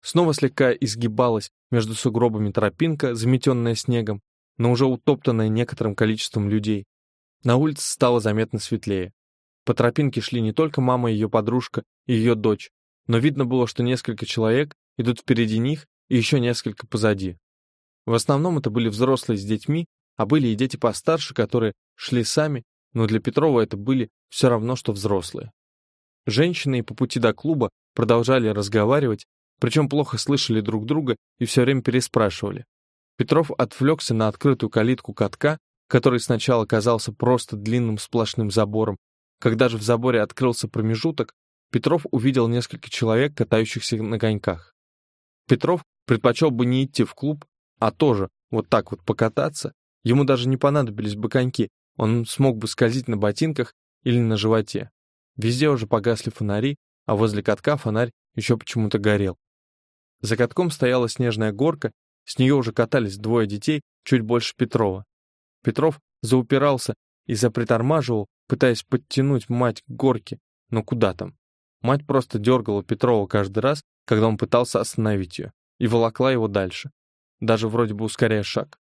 Снова слегка изгибалась между сугробами тропинка, заметенная снегом, но уже утоптанная некоторым количеством людей. На улице стало заметно светлее. По тропинке шли не только мама и ее подружка, и ее дочь, но видно было, что несколько человек идут впереди них и еще несколько позади. В основном это были взрослые с детьми, а были и дети постарше, которые шли сами, но для Петрова это были все равно, что взрослые. Женщины по пути до клуба продолжали разговаривать, причем плохо слышали друг друга и все время переспрашивали. Петров отвлекся на открытую калитку катка, который сначала казался просто длинным сплошным забором, Когда же в заборе открылся промежуток, Петров увидел несколько человек, катающихся на коньках. Петров предпочел бы не идти в клуб, а тоже вот так вот покататься. Ему даже не понадобились бы коньки, он смог бы скользить на ботинках или на животе. Везде уже погасли фонари, а возле катка фонарь еще почему-то горел. За катком стояла снежная горка, с нее уже катались двое детей, чуть больше Петрова. Петров заупирался и запритормаживал, пытаясь подтянуть мать к горке, но куда там? Мать просто дергала Петрова каждый раз, когда он пытался остановить ее, и волокла его дальше, даже вроде бы ускоряя шаг.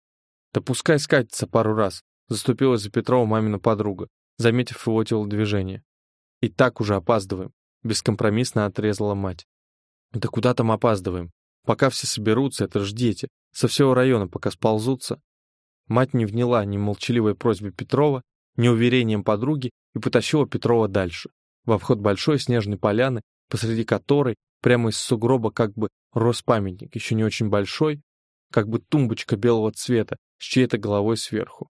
Да пускай скатится пару раз, заступилась за Петрова мамина подруга, заметив его телодвижение. И так уже опаздываем, бескомпромиссно отрезала мать. Да куда там опаздываем? Пока все соберутся, это ж дети, со всего района пока сползутся. Мать не вняла ни молчаливой просьбе Петрова, ни уверением подруги и потащила Петрова дальше, в обход большой снежной поляны, посреди которой, прямо из сугроба как бы рос памятник, еще не очень большой, как бы тумбочка белого цвета с чьей-то головой сверху.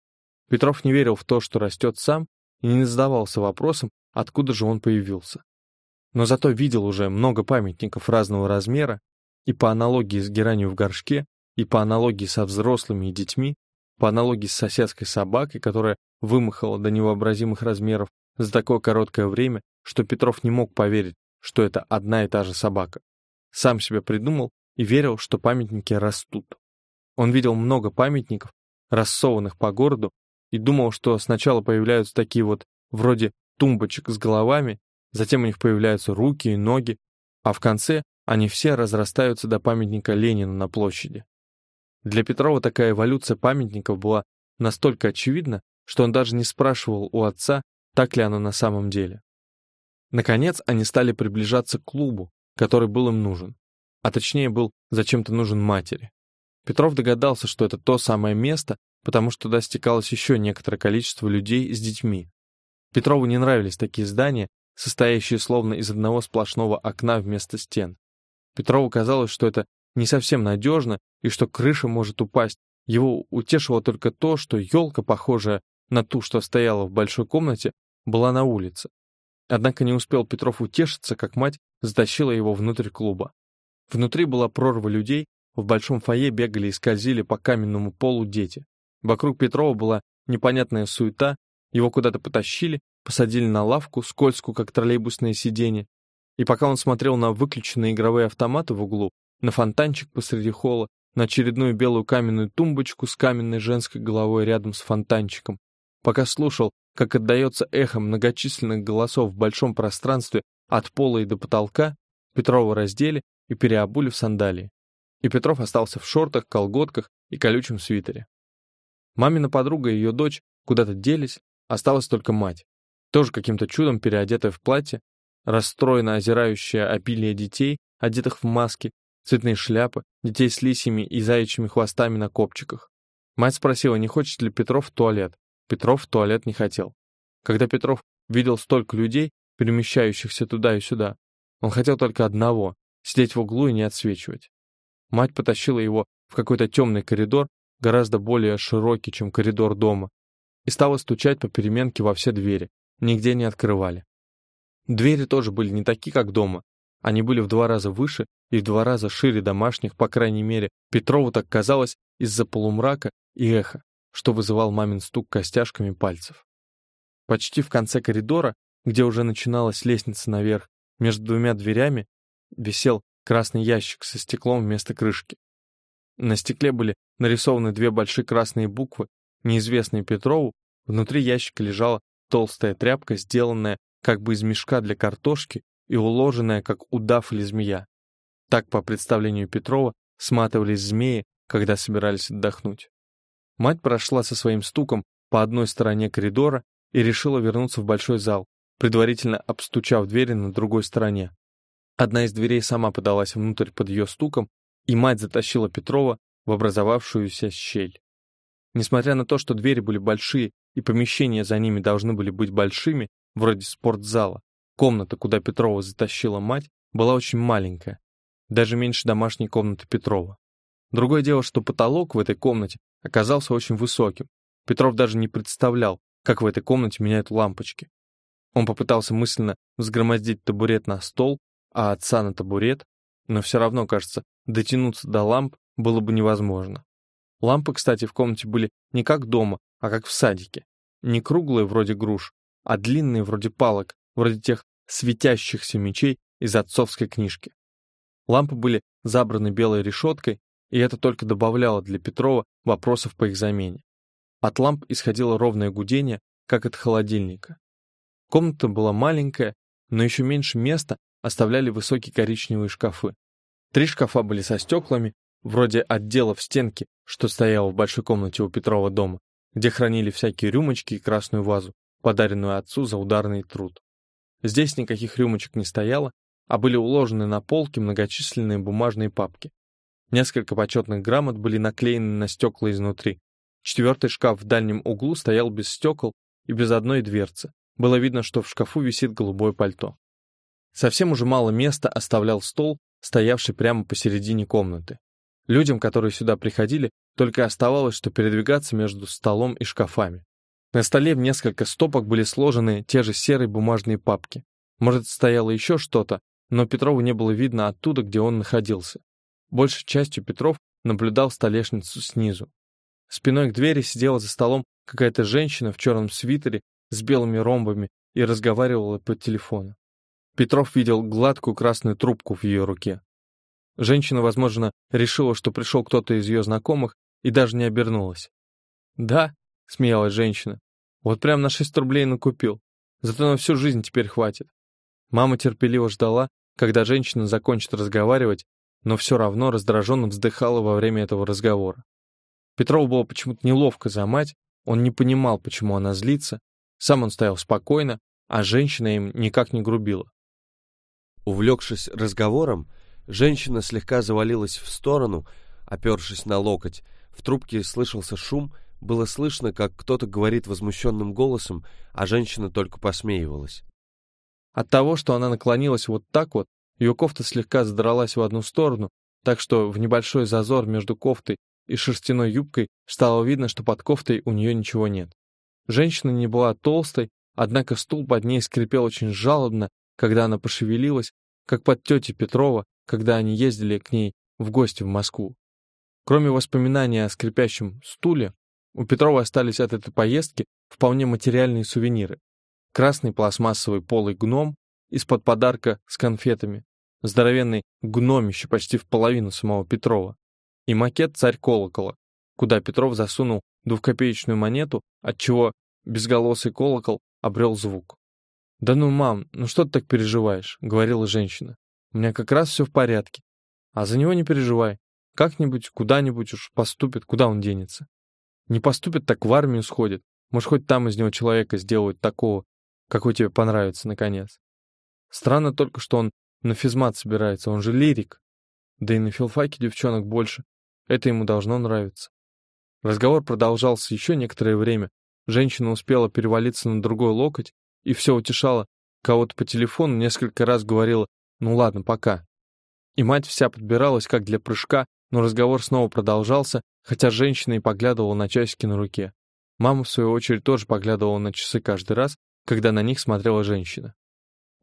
Петров не верил в то, что растет сам, и не задавался вопросом, откуда же он появился. Но зато видел уже много памятников разного размера, и по аналогии с геранью в горшке, и по аналогии со взрослыми и детьми, по аналогии с соседской собакой, которая вымахала до невообразимых размеров за такое короткое время, что Петров не мог поверить, что это одна и та же собака. Сам себе придумал и верил, что памятники растут. Он видел много памятников, рассованных по городу, и думал, что сначала появляются такие вот вроде тумбочек с головами, затем у них появляются руки и ноги, а в конце они все разрастаются до памятника Ленина на площади. Для Петрова такая эволюция памятников была настолько очевидна, что он даже не спрашивал у отца, так ли оно на самом деле. Наконец они стали приближаться к клубу, который был им нужен, а точнее был зачем-то нужен матери. Петров догадался, что это то самое место, потому что туда стекалось еще некоторое количество людей с детьми. Петрову не нравились такие здания, состоящие словно из одного сплошного окна вместо стен. Петрову казалось, что это не совсем надежно и что крыша может упасть. Его утешило только то, что елка, похожая на ту, что стояла в большой комнате, была на улице. Однако не успел Петров утешиться, как мать затащила его внутрь клуба. Внутри была прорва людей, в большом фойе бегали и скользили по каменному полу дети. Вокруг Петрова была непонятная суета, его куда-то потащили, посадили на лавку, скользкую, как троллейбусное сиденье. И пока он смотрел на выключенные игровые автоматы в углу, на фонтанчик посреди холла, на очередную белую каменную тумбочку с каменной женской головой рядом с фонтанчиком, пока слушал, как отдается эхо многочисленных голосов в большом пространстве от пола и до потолка, Петрова раздели и переобули в сандалии. И Петров остался в шортах, колготках и колючем свитере. Мамина подруга и ее дочь куда-то делись, осталась только мать, тоже каким-то чудом переодетая в платье, расстроенно озирающая обилие детей, одетых в маски, цветные шляпы, детей с лисьими и заячьими хвостами на копчиках. Мать спросила, не хочет ли Петров в туалет. Петров в туалет не хотел. Когда Петров видел столько людей, перемещающихся туда и сюда, он хотел только одного — сидеть в углу и не отсвечивать. Мать потащила его в какой-то темный коридор, гораздо более широкий, чем коридор дома, и стала стучать по переменке во все двери, нигде не открывали. Двери тоже были не такие, как дома, они были в два раза выше и в два раза шире домашних, по крайней мере, Петрову так казалось из-за полумрака и эха, что вызывал мамин стук костяшками пальцев. Почти в конце коридора, где уже начиналась лестница наверх, между двумя дверями висел красный ящик со стеклом вместо крышки. На стекле были нарисованы две большие красные буквы, неизвестные Петрову, внутри ящика лежала толстая тряпка, сделанная как бы из мешка для картошки и уложенная, как удав или змея. Так, по представлению Петрова, сматывались змеи, когда собирались отдохнуть. Мать прошла со своим стуком по одной стороне коридора и решила вернуться в большой зал, предварительно обстучав двери на другой стороне. Одна из дверей сама подалась внутрь под ее стуком, и мать затащила Петрова в образовавшуюся щель. Несмотря на то, что двери были большие и помещения за ними должны были быть большими, вроде спортзала, Комната, куда Петрова затащила мать, была очень маленькая, даже меньше домашней комнаты Петрова. Другое дело, что потолок в этой комнате оказался очень высоким. Петров даже не представлял, как в этой комнате меняют лампочки. Он попытался мысленно взгромоздить табурет на стол, а отца на табурет, но все равно, кажется, дотянуться до ламп было бы невозможно. Лампы, кстати, в комнате были не как дома, а как в садике. Не круглые, вроде груш, а длинные, вроде палок, вроде тех светящихся мечей из отцовской книжки. Лампы были забраны белой решеткой, и это только добавляло для Петрова вопросов по их замене. От ламп исходило ровное гудение, как от холодильника. Комната была маленькая, но еще меньше места оставляли высокие коричневые шкафы. Три шкафа были со стеклами, вроде отдела в стенке, что стояло в большой комнате у Петрова дома, где хранили всякие рюмочки и красную вазу, подаренную отцу за ударный труд. Здесь никаких рюмочек не стояло, а были уложены на полке многочисленные бумажные папки. Несколько почетных грамот были наклеены на стекла изнутри. Четвертый шкаф в дальнем углу стоял без стекол и без одной дверцы. Было видно, что в шкафу висит голубое пальто. Совсем уже мало места оставлял стол, стоявший прямо посередине комнаты. Людям, которые сюда приходили, только оставалось, что передвигаться между столом и шкафами. На столе в несколько стопок были сложены те же серые бумажные папки. Может, стояло еще что-то, но Петрову не было видно оттуда, где он находился. Большей частью Петров наблюдал столешницу снизу. Спиной к двери сидела за столом какая-то женщина в черном свитере с белыми ромбами и разговаривала по телефону. Петров видел гладкую красную трубку в ее руке. Женщина, возможно, решила, что пришел кто-то из ее знакомых и даже не обернулась. «Да», — смеялась женщина, — «вот прям на шесть рублей накупил. Зато на всю жизнь теперь хватит». Мама терпеливо ждала, когда женщина закончит разговаривать, но все равно раздраженно вздыхала во время этого разговора. Петрову было почему-то неловко за мать, он не понимал, почему она злится, сам он стоял спокойно, а женщина им никак не грубила. Увлекшись разговором, женщина слегка завалилась в сторону, опершись на локоть. В трубке слышался шум, было слышно, как кто-то говорит возмущенным голосом, а женщина только посмеивалась. От того, что она наклонилась вот так вот, ее кофта слегка задралась в одну сторону, так что в небольшой зазор между кофтой и шерстяной юбкой стало видно, что под кофтой у нее ничего нет. Женщина не была толстой, однако стул под ней скрипел очень жалобно, когда она пошевелилась, как под тетей Петрова, когда они ездили к ней в гости в Москву. Кроме воспоминания о скрипящем стуле, у Петрова остались от этой поездки вполне материальные сувениры. Красный пластмассовый полый гном из-под подарка с конфетами, здоровенный гномище почти в половину самого Петрова, и макет «Царь колокола», куда Петров засунул двухкопеечную монету, отчего безголосый колокол обрел звук. «Да ну, мам, ну что ты так переживаешь?» — говорила женщина. «У меня как раз все в порядке. А за него не переживай. Как-нибудь, куда-нибудь уж поступит, куда он денется. Не поступит, так в армию сходит. Может, хоть там из него человека сделают такого, какой тебе понравится, наконец. Странно только, что он на физмат собирается, он же лирик. Да и на филфаке девчонок больше. Это ему должно нравиться. Разговор продолжался еще некоторое время. Женщина успела перевалиться на другой локоть и все утешала. Кого-то по телефону несколько раз говорила «ну ладно, пока». И мать вся подбиралась как для прыжка, но разговор снова продолжался, хотя женщина и поглядывала на часики на руке. Мама, в свою очередь, тоже поглядывала на часы каждый раз, когда на них смотрела женщина.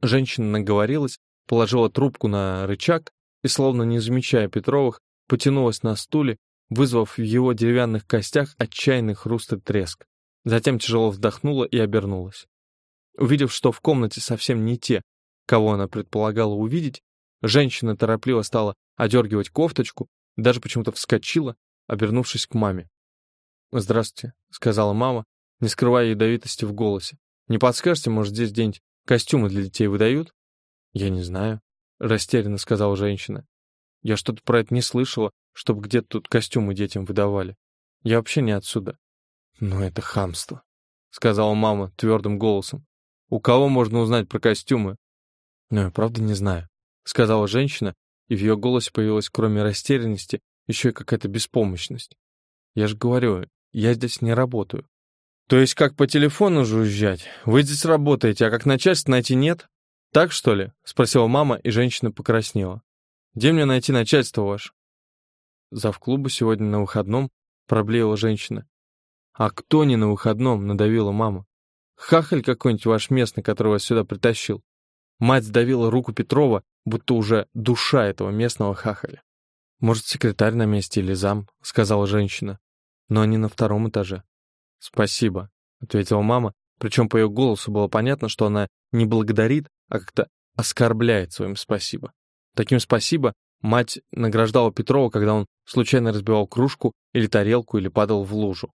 Женщина наговорилась, положила трубку на рычаг и, словно не замечая Петровых, потянулась на стуле, вызвав в его деревянных костях отчаянный хруст и треск. Затем тяжело вздохнула и обернулась. Увидев, что в комнате совсем не те, кого она предполагала увидеть, женщина торопливо стала одергивать кофточку, даже почему-то вскочила, обернувшись к маме. «Здравствуйте», — сказала мама, не скрывая ядовитости в голосе. «Не подскажете, может, здесь где-нибудь костюмы для детей выдают?» «Я не знаю», — растерянно сказала женщина. «Я что-то про это не слышала, чтобы где-то тут костюмы детям выдавали. Я вообще не отсюда». «Ну это хамство», — сказала мама твердым голосом. «У кого можно узнать про костюмы?» «Ну, я правда не знаю», — сказала женщина, и в ее голосе появилась, кроме растерянности, еще и какая-то беспомощность. «Я же говорю, я здесь не работаю». «То есть как по телефону жужжать? Вы здесь работаете, а как начальство найти нет?» «Так, что ли?» — спросила мама, и женщина покраснела. «Где мне найти начальство ваше?» «Зав клуба сегодня на выходном», — проблеяла женщина. «А кто не на выходном?» — надавила мама. Хахаль какой-нибудь ваш местный, который вас сюда притащил. Мать сдавила руку Петрова, будто уже душа этого местного хахаля. «Может, секретарь на месте или зам», — сказала женщина. «Но они на втором этаже». «Спасибо», — ответила мама, причем по ее голосу было понятно, что она не благодарит, а как-то оскорбляет своим спасибо. Таким спасибо мать награждала Петрова, когда он случайно разбивал кружку или тарелку или падал в лужу.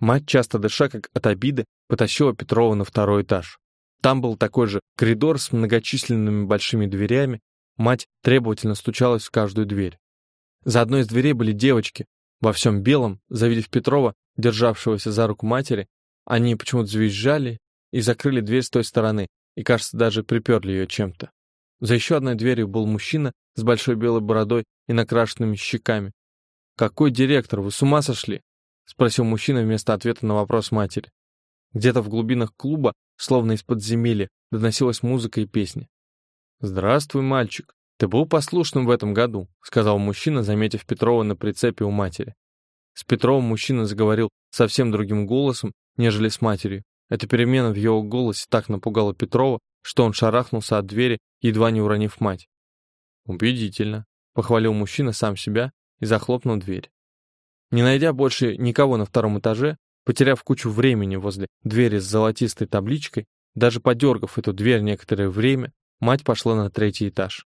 Мать, часто дыша, как от обиды, потащила Петрова на второй этаж. Там был такой же коридор с многочисленными большими дверями. Мать требовательно стучалась в каждую дверь. За одной из дверей были девочки. Во всем белом, завидев Петрова, державшегося за руку матери, они почему-то завизжали и закрыли дверь с той стороны, и, кажется, даже приперли ее чем-то. За еще одной дверью был мужчина с большой белой бородой и накрашенными щеками. «Какой директор? Вы с ума сошли?» — спросил мужчина вместо ответа на вопрос матери. Где-то в глубинах клуба, словно из подземелья, доносилась музыка и песни. «Здравствуй, мальчик. Ты был послушным в этом году», — сказал мужчина, заметив Петрова на прицепе у матери. С Петровым мужчина заговорил совсем другим голосом, нежели с матерью. Эта перемена в его голосе так напугала Петрова, что он шарахнулся от двери, едва не уронив мать. «Убедительно», — похвалил мужчина сам себя и захлопнул дверь. Не найдя больше никого на втором этаже, Потеряв кучу времени возле двери с золотистой табличкой, даже подергав эту дверь некоторое время, мать пошла на третий этаж.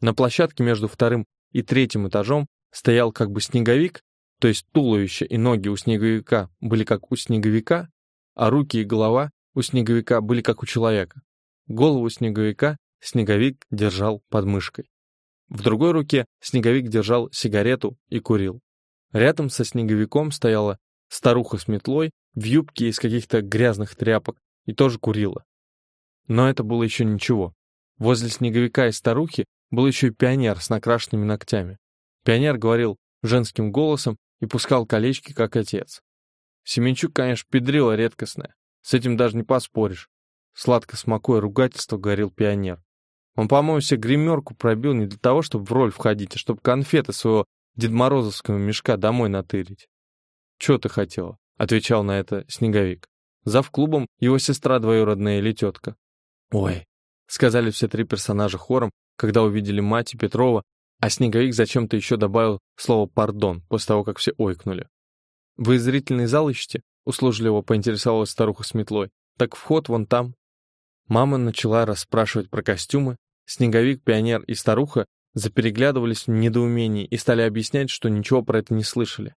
На площадке между вторым и третьим этажом стоял как бы снеговик, то есть туловище и ноги у снеговика были как у снеговика, а руки и голова у снеговика были как у человека. Голову снеговика снеговик держал под мышкой. В другой руке снеговик держал сигарету и курил. Рядом со снеговиком стояла старуха с метлой, в юбке из каких-то грязных тряпок, и тоже курила. Но это было еще ничего. Возле снеговика и старухи был еще и пионер с накрашенными ногтями. Пионер говорил женским голосом и пускал колечки, как отец. Семенчук, конечно, педрила редкостная, с этим даже не поспоришь. Сладко смакуя ругательство, говорил пионер. Он, по-моему, себе гримерку пробил не для того, чтобы в роль входить, а чтобы конфеты своего дедморозовского мешка домой натырить. «Чего ты хотела?» — отвечал на это Снеговик. Зав клубом его сестра двоюродная или тетка. «Ой», — сказали все три персонажа хором, когда увидели мать и Петрова, а Снеговик зачем-то еще добавил слово «пардон» после того, как все ойкнули. «Вы зрительный зал ищете?» — услужливо поинтересовалась старуха с метлой. «Так вход вон там». Мама начала расспрашивать про костюмы. Снеговик, пионер и старуха запереглядывались в недоумении и стали объяснять, что ничего про это не слышали.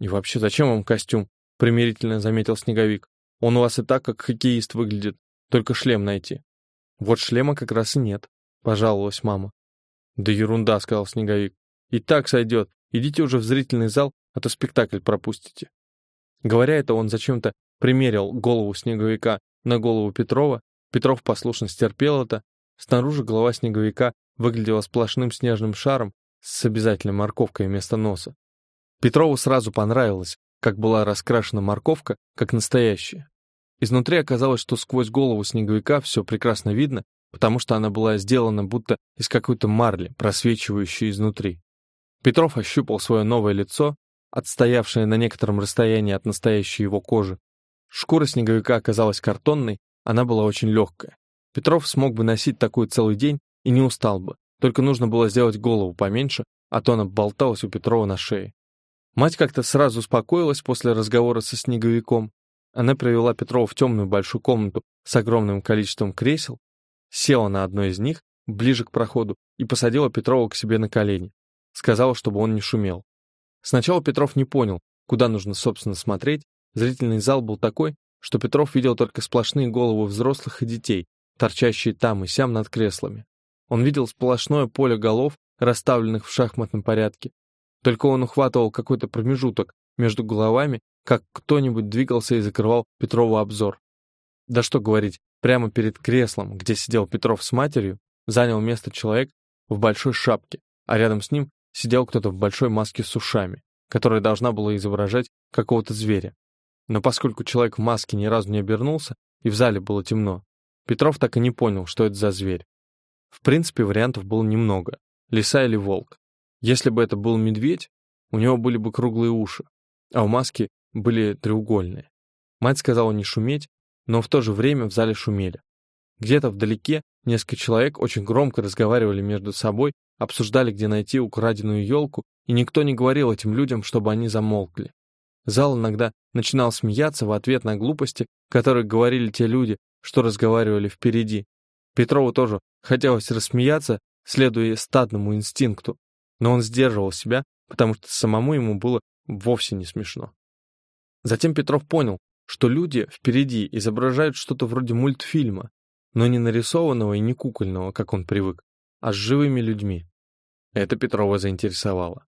«И вообще, зачем вам костюм?» — примирительно заметил Снеговик. «Он у вас и так, как хоккеист, выглядит. Только шлем найти». «Вот шлема как раз и нет», — пожаловалась мама. «Да ерунда», — сказал Снеговик. «И так сойдет. Идите уже в зрительный зал, а то спектакль пропустите». Говоря это, он зачем-то примерил голову Снеговика на голову Петрова. Петров послушно стерпел это. Снаружи голова Снеговика выглядела сплошным снежным шаром с обязательной морковкой вместо носа. Петрову сразу понравилось, как была раскрашена морковка, как настоящая. Изнутри оказалось, что сквозь голову снеговика все прекрасно видно, потому что она была сделана будто из какой-то марли, просвечивающей изнутри. Петров ощупал свое новое лицо, отстоявшее на некотором расстоянии от настоящей его кожи. Шкура снеговика оказалась картонной, она была очень легкая. Петров смог бы носить такую целый день и не устал бы, только нужно было сделать голову поменьше, а то она болталась у Петрова на шее. Мать как-то сразу успокоилась после разговора со снеговиком. Она привела Петрова в темную большую комнату с огромным количеством кресел, села на одно из них, ближе к проходу, и посадила Петрова к себе на колени. Сказала, чтобы он не шумел. Сначала Петров не понял, куда нужно, собственно, смотреть. Зрительный зал был такой, что Петров видел только сплошные головы взрослых и детей, торчащие там и сям над креслами. Он видел сплошное поле голов, расставленных в шахматном порядке, только он ухватывал какой-то промежуток между головами, как кто-нибудь двигался и закрывал Петрову обзор. Да что говорить, прямо перед креслом, где сидел Петров с матерью, занял место человек в большой шапке, а рядом с ним сидел кто-то в большой маске с ушами, которая должна была изображать какого-то зверя. Но поскольку человек в маске ни разу не обернулся, и в зале было темно, Петров так и не понял, что это за зверь. В принципе, вариантов было немного — лиса или волк. Если бы это был медведь, у него были бы круглые уши, а у маски были треугольные. Мать сказала не шуметь, но в то же время в зале шумели. Где-то вдалеке несколько человек очень громко разговаривали между собой, обсуждали, где найти украденную елку, и никто не говорил этим людям, чтобы они замолкли. Зал иногда начинал смеяться в ответ на глупости, которые говорили те люди, что разговаривали впереди. Петрову тоже хотелось рассмеяться, следуя стадному инстинкту, но он сдерживал себя, потому что самому ему было вовсе не смешно. Затем Петров понял, что люди впереди изображают что-то вроде мультфильма, но не нарисованного и не кукольного, как он привык, а с живыми людьми. Это Петрова заинтересовало.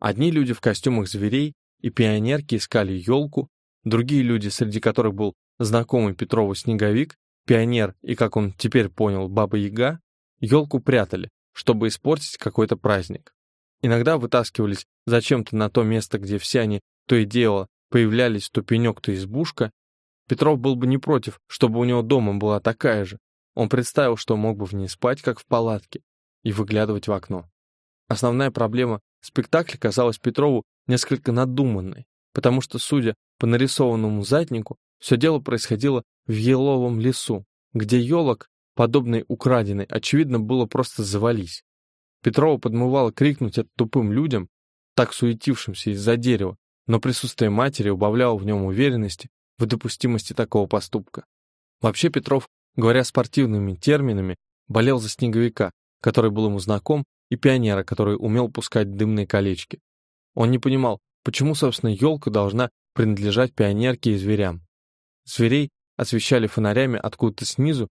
Одни люди в костюмах зверей и пионерки искали елку, другие люди, среди которых был знакомый Петрову снеговик, пионер и, как он теперь понял, Баба-Яга, елку прятали, чтобы испортить какой-то праздник. Иногда вытаскивались зачем-то на то место, где все они то и дело появлялись то пенек, то избушка. Петров был бы не против, чтобы у него дома была такая же. Он представил, что мог бы в ней спать, как в палатке, и выглядывать в окно. Основная проблема спектакля казалась Петрову несколько надуманной, потому что, судя по нарисованному заднику, все дело происходило в еловом лесу, где елок, подобной украденной, очевидно, было просто завались. Петрова подмывало крикнуть это тупым людям, так суетившимся из-за дерева, но присутствие матери убавляло в нем уверенности в допустимости такого поступка. Вообще Петров, говоря спортивными терминами, болел за снеговика, который был ему знаком, и пионера, который умел пускать дымные колечки. Он не понимал, почему, собственно, елка должна принадлежать пионерке и зверям. Зверей освещали фонарями откуда-то снизу,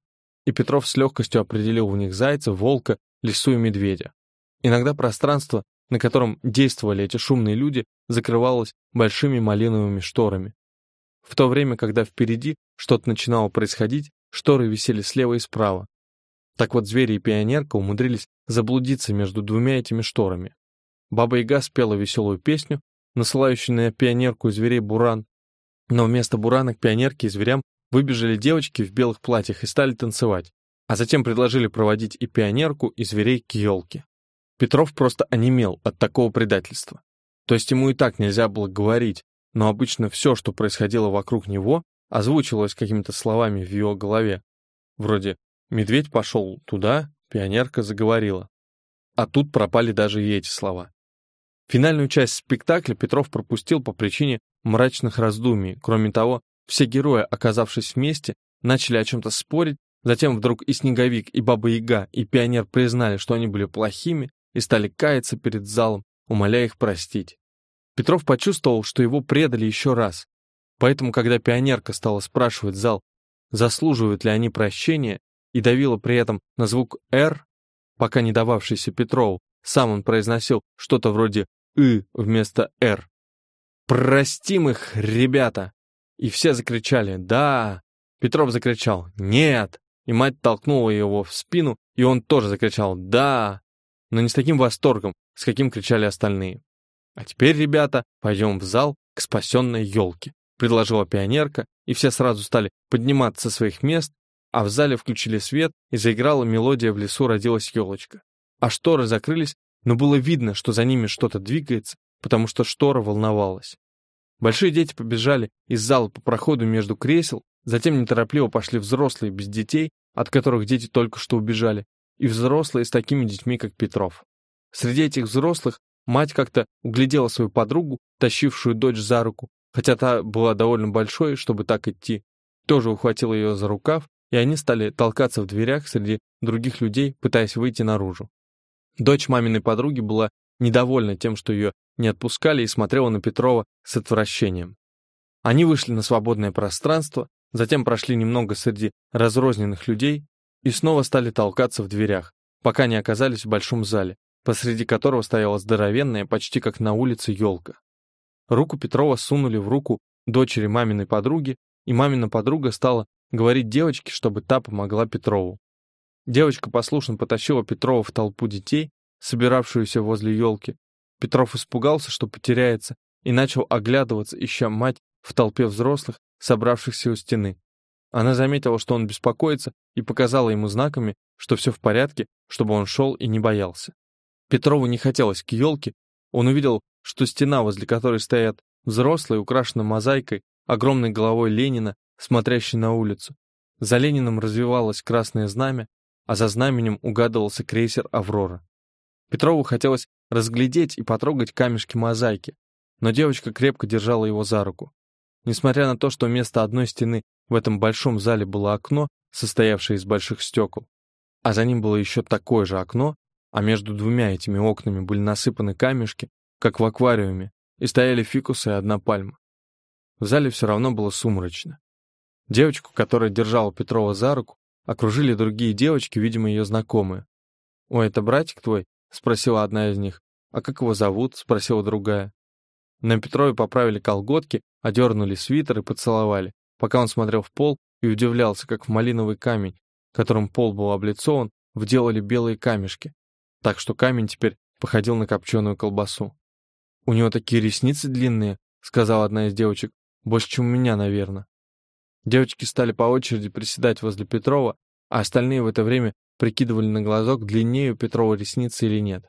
и Петров с легкостью определил в них зайца, волка, лису и медведя. Иногда пространство, на котором действовали эти шумные люди, закрывалось большими малиновыми шторами. В то время, когда впереди что-то начинало происходить, шторы висели слева и справа. Так вот, звери и пионерка умудрились заблудиться между двумя этими шторами. Баба-яга спела веселую песню, насылающую на пионерку и зверей буран, но вместо бурана к пионерке и зверям выбежали девочки в белых платьях и стали танцевать, а затем предложили проводить и пионерку, и зверей к елке. Петров просто онемел от такого предательства. То есть ему и так нельзя было говорить, но обычно все, что происходило вокруг него, озвучивалось какими-то словами в его голове. Вроде «медведь пошел туда», пионерка заговорила. А тут пропали даже и эти слова. Финальную часть спектакля Петров пропустил по причине мрачных раздумий. Кроме того, все герои, оказавшись вместе, начали о чем-то спорить, затем вдруг и Снеговик, и Баба-Яга, и Пионер признали, что они были плохими, и стали каяться перед залом, умоляя их простить. Петров почувствовал, что его предали еще раз. Поэтому, когда пионерка стала спрашивать зал, заслуживают ли они прощения, и давила при этом на звук «Р», пока не дававшийся Петрову, сам он произносил что-то вроде «ы» вместо «р». «Простим их, ребята!» И все закричали «да». Петров закричал «нет». И мать толкнула его в спину, и он тоже закричал «да» но не с таким восторгом, с каким кричали остальные. «А теперь, ребята, пойдем в зал к спасенной елке», предложила пионерка, и все сразу стали подниматься со своих мест, а в зале включили свет, и заиграла мелодия «В лесу родилась елочка». А шторы закрылись, но было видно, что за ними что-то двигается, потому что штора волновалась. Большие дети побежали из зала по проходу между кресел, затем неторопливо пошли взрослые без детей, от которых дети только что убежали, и взрослые с такими детьми, как Петров. Среди этих взрослых мать как-то углядела свою подругу, тащившую дочь за руку, хотя та была довольно большой, чтобы так идти, тоже ухватила ее за рукав, и они стали толкаться в дверях среди других людей, пытаясь выйти наружу. Дочь маминой подруги была недовольна тем, что ее не отпускали, и смотрела на Петрова с отвращением. Они вышли на свободное пространство, затем прошли немного среди разрозненных людей, и снова стали толкаться в дверях, пока не оказались в большом зале, посреди которого стояла здоровенная, почти как на улице, елка. Руку Петрова сунули в руку дочери маминой подруги, и мамина подруга стала говорить девочке, чтобы та помогла Петрову. Девочка послушно потащила Петрова в толпу детей, собиравшуюся возле елки. Петров испугался, что потеряется, и начал оглядываться, ища мать в толпе взрослых, собравшихся у стены. Она заметила, что он беспокоится, и показала ему знаками, что все в порядке, чтобы он шел и не боялся. Петрову не хотелось к елке, он увидел, что стена, возле которой стоят взрослые, украшена мозаикой, огромной головой Ленина, смотрящий на улицу. За Лениным развивалось красное знамя, а за знаменем угадывался крейсер «Аврора». Петрову хотелось разглядеть и потрогать камешки мозаики, но девочка крепко держала его за руку. Несмотря на то, что вместо одной стены в этом большом зале было окно, состоявшее из больших стекол, а за ним было еще такое же окно, а между двумя этими окнами были насыпаны камешки, как в аквариуме, и стояли фикусы и одна пальма. В зале все равно было сумрачно. Девочку, которая держала Петрова за руку, окружили другие девочки, видимо, ее знакомые. «Ой, это братик твой?» — спросила одна из них. «А как его зовут?» — спросила другая. На Петрове поправили колготки, одернули свитер и поцеловали, пока он смотрел в пол и удивлялся, как в малиновый камень, которым пол был облицован, вделали белые камешки, так что камень теперь походил на копченую колбасу. «У него такие ресницы длинные», — сказала одна из девочек, — «больше, чем у меня, наверное». Девочки стали по очереди приседать возле Петрова, а остальные в это время прикидывали на глазок, длиннее у Петрова ресницы или нет.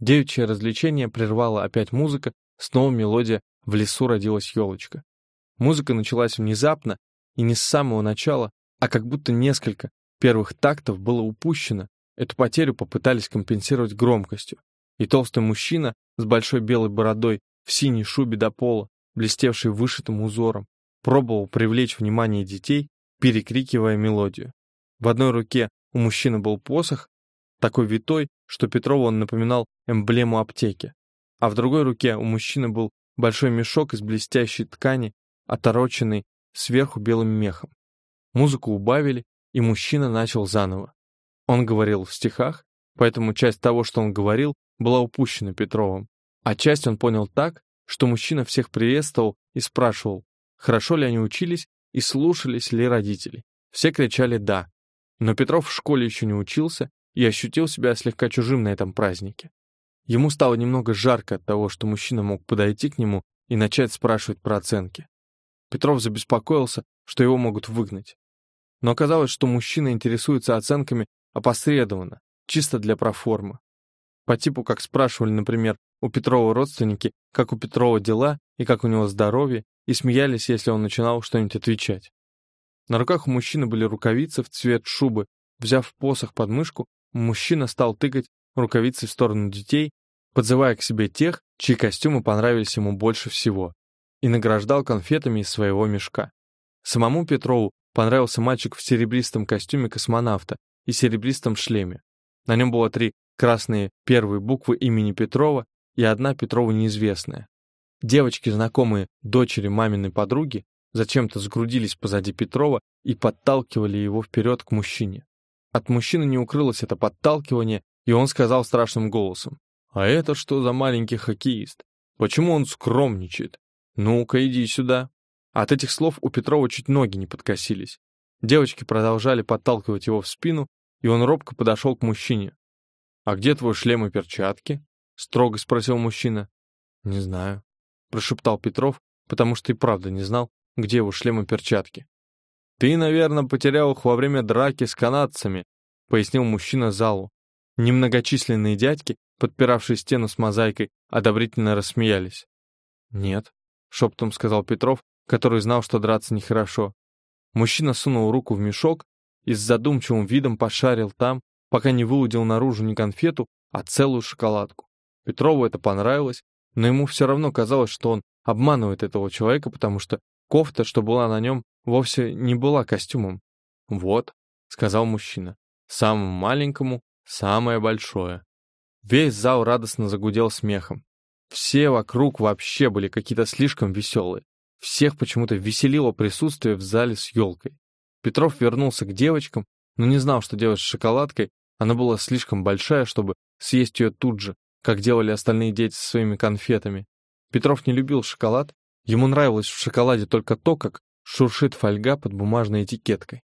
Девичье развлечение прервала опять музыка, снова мелодия «В лесу родилась елочка». Музыка началась внезапно и не с самого начала, а как будто несколько первых тактов было упущено, Эту потерю попытались компенсировать громкостью, и толстый мужчина с большой белой бородой в синей шубе до пола, блестевший вышитым узором, пробовал привлечь внимание детей, перекрикивая мелодию. В одной руке у мужчины был посох, такой витой, что Петрову он напоминал эмблему аптеки, а в другой руке у мужчины был большой мешок из блестящей ткани, отороченный сверху белым мехом. Музыку убавили, и мужчина начал заново. Он говорил в стихах, поэтому часть того, что он говорил, была упущена Петровым. А часть он понял так, что мужчина всех приветствовал и спрашивал, хорошо ли они учились и слушались ли родители. Все кричали «да». Но Петров в школе еще не учился и ощутил себя слегка чужим на этом празднике. Ему стало немного жарко от того, что мужчина мог подойти к нему и начать спрашивать про оценки. Петров забеспокоился, что его могут выгнать. Но оказалось, что мужчина интересуется оценками опосредованно, чисто для проформы. По типу, как спрашивали, например, у Петрова родственники, как у Петрова дела и как у него здоровье, и смеялись, если он начинал что-нибудь отвечать. На руках у мужчины были рукавицы в цвет шубы. Взяв посох под мышку, мужчина стал тыкать рукавицы в сторону детей, подзывая к себе тех, чьи костюмы понравились ему больше всего, и награждал конфетами из своего мешка. Самому Петрову понравился мальчик в серебристом костюме космонавта и серебристом шлеме. На нем было три красные первые буквы имени Петрова и одна Петрова неизвестная. Девочки, знакомые дочери маминой подруги, зачем-то сгрудились позади Петрова и подталкивали его вперед к мужчине. От мужчины не укрылось это подталкивание, и он сказал страшным голосом, «А это что за маленький хоккеист? Почему он скромничает? Ну-ка, иди сюда». От этих слов у Петрова чуть ноги не подкосились. Девочки продолжали подталкивать его в спину, и он робко подошел к мужчине. «А где твой шлем и перчатки?» — строго спросил мужчина. «Не знаю», — прошептал Петров, потому что и правда не знал, где его шлем и перчатки. «Ты, наверное, потерял их во время драки с канадцами», — пояснил мужчина залу. Немногочисленные дядьки, подпиравшие стену с мозаикой, одобрительно рассмеялись. «Нет», — шептом сказал Петров, который знал, что драться нехорошо. Мужчина сунул руку в мешок и с задумчивым видом пошарил там, пока не выудил наружу не конфету, а целую шоколадку. Петрову это понравилось, но ему все равно казалось, что он обманывает этого человека, потому что кофта, что была на нем, вовсе не была костюмом. «Вот», — сказал мужчина, — «самому маленькому самое большое». Весь зал радостно загудел смехом. Все вокруг вообще были какие-то слишком веселые. Всех почему-то веселило присутствие в зале с елкой. Петров вернулся к девочкам, но не знал, что делать с шоколадкой, она была слишком большая, чтобы съесть ее тут же, как делали остальные дети со своими конфетами. Петров не любил шоколад, ему нравилось в шоколаде только то, как шуршит фольга под бумажной этикеткой.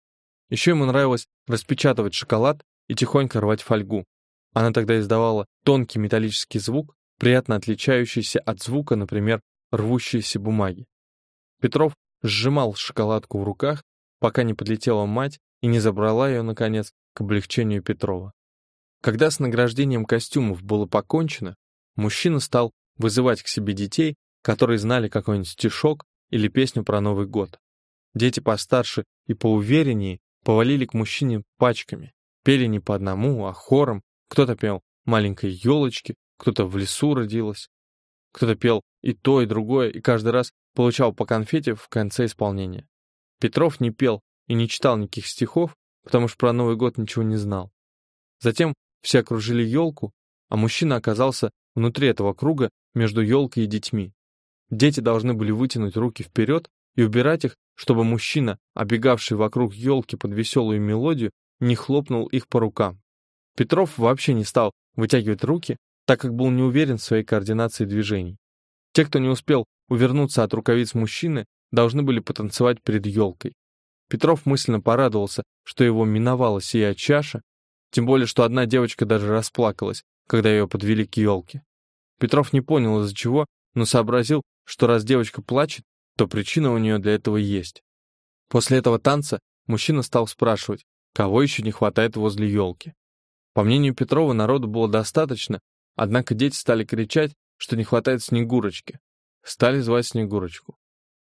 Еще ему нравилось распечатывать шоколад и тихонько рвать фольгу. Она тогда издавала тонкий металлический звук, приятно отличающийся от звука, например, рвущейся бумаги. Петров сжимал шоколадку в руках пока не подлетела мать и не забрала ее, наконец, к облегчению Петрова. Когда с награждением костюмов было покончено, мужчина стал вызывать к себе детей, которые знали какой-нибудь стишок или песню про Новый год. Дети постарше и поувереннее повалили к мужчине пачками. Пели не по одному, а хором. Кто-то пел «Маленькой елочки», кто-то «В лесу родилась». Кто-то пел и то, и другое, и каждый раз получал по конфете в конце исполнения. Петров не пел и не читал никаких стихов, потому что про Новый год ничего не знал. Затем все окружили елку, а мужчина оказался внутри этого круга между елкой и детьми. Дети должны были вытянуть руки вперед и убирать их, чтобы мужчина, обегавший вокруг елки под веселую мелодию, не хлопнул их по рукам. Петров вообще не стал вытягивать руки, так как был не уверен в своей координации движений. Те, кто не успел увернуться от рукавиц мужчины, должны были потанцевать перед елкой. Петров мысленно порадовался, что его миновала сия чаша, тем более, что одна девочка даже расплакалась, когда ее подвели к елке. Петров не понял, из-за чего, но сообразил, что раз девочка плачет, то причина у нее для этого есть. После этого танца мужчина стал спрашивать, кого еще не хватает возле елки. По мнению Петрова, народу было достаточно, однако дети стали кричать, что не хватает Снегурочки. Стали звать Снегурочку.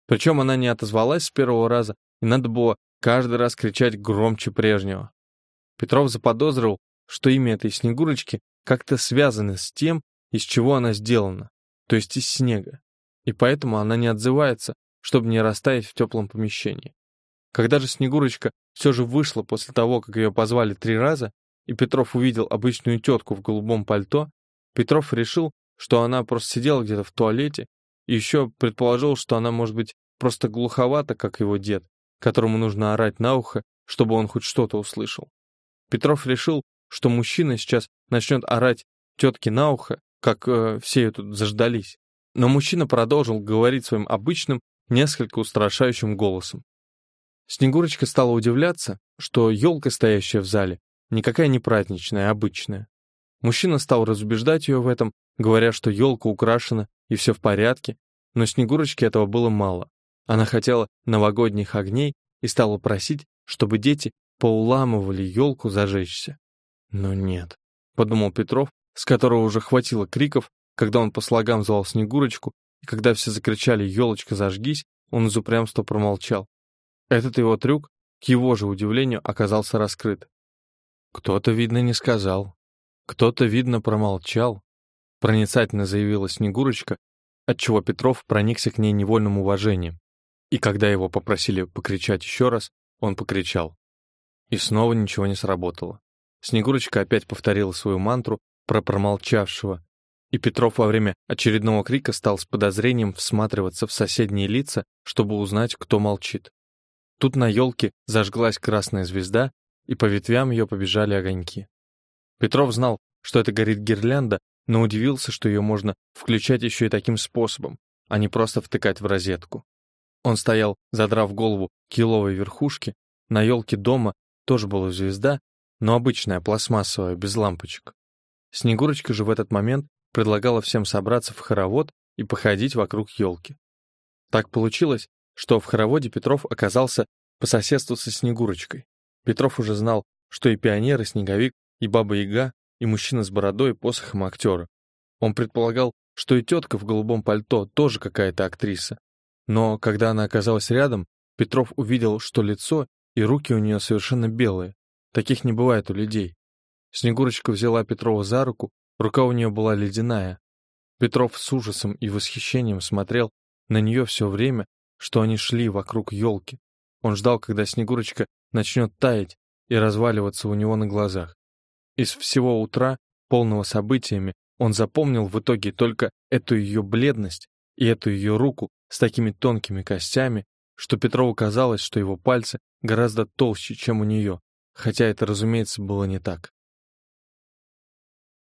Причем она не отозвалась с первого раза, и надо было каждый раз кричать громче прежнего. Петров заподозрил, что имя этой Снегурочки как-то связано с тем, из чего она сделана, то есть из снега, и поэтому она не отзывается, чтобы не растаять в теплом помещении. Когда же Снегурочка все же вышла после того, как ее позвали три раза, и Петров увидел обычную тетку в голубом пальто, Петров решил, что она просто сидела где-то в туалете, и еще предположил, что она может быть просто глуховата, как его дед, которому нужно орать на ухо, чтобы он хоть что-то услышал. Петров решил, что мужчина сейчас начнет орать тетке на ухо, как э, все ее тут заждались. Но мужчина продолжил говорить своим обычным, несколько устрашающим голосом. Снегурочка стала удивляться, что елка, стоящая в зале, никакая не праздничная, а обычная. Мужчина стал разубеждать ее в этом, говоря, что елка украшена и все в порядке, но Снегурочке этого было мало. Она хотела новогодних огней и стала просить, чтобы дети поуламывали елку зажечься. Но нет, подумал Петров, с которого уже хватило криков, когда он по слогам звал Снегурочку, и когда все закричали «Елочка, зажгись!», он из упрямства промолчал. Этот его трюк, к его же удивлению, оказался раскрыт. Кто-то, видно, не сказал. Кто-то, видно, промолчал. Проницательно заявила Снегурочка, отчего Петров проникся к ней невольным уважением. И когда его попросили покричать еще раз, он покричал. И снова ничего не сработало. Снегурочка опять повторила свою мантру про промолчавшего, и Петров во время очередного крика стал с подозрением всматриваться в соседние лица, чтобы узнать, кто молчит. Тут на елке зажглась красная звезда, и по ветвям ее побежали огоньки. Петров знал, что это горит гирлянда, но удивился, что ее можно включать еще и таким способом, а не просто втыкать в розетку. Он стоял, задрав голову к еловой верхушке, на елке дома тоже была звезда, но обычная, пластмассовая, без лампочек. Снегурочка же в этот момент предлагала всем собраться в хоровод и походить вокруг елки. Так получилось, что в хороводе Петров оказался по соседству со Снегурочкой. Петров уже знал, что и пионер, и снеговик, и баба-яга, и мужчина с бородой и посохом актера. Он предполагал, что и тетка в голубом пальто тоже какая-то актриса. Но когда она оказалась рядом, Петров увидел, что лицо и руки у нее совершенно белые. Таких не бывает у людей. Снегурочка взяла Петрова за руку, рука у нее была ледяная. Петров с ужасом и восхищением смотрел на нее все время, что они шли вокруг елки. Он ждал, когда Снегурочка начнет таять и разваливаться у него на глазах. Из всего утра, полного событиями, он запомнил в итоге только эту ее бледность и эту ее руку с такими тонкими костями, что Петрову казалось, что его пальцы гораздо толще, чем у нее, хотя это, разумеется, было не так.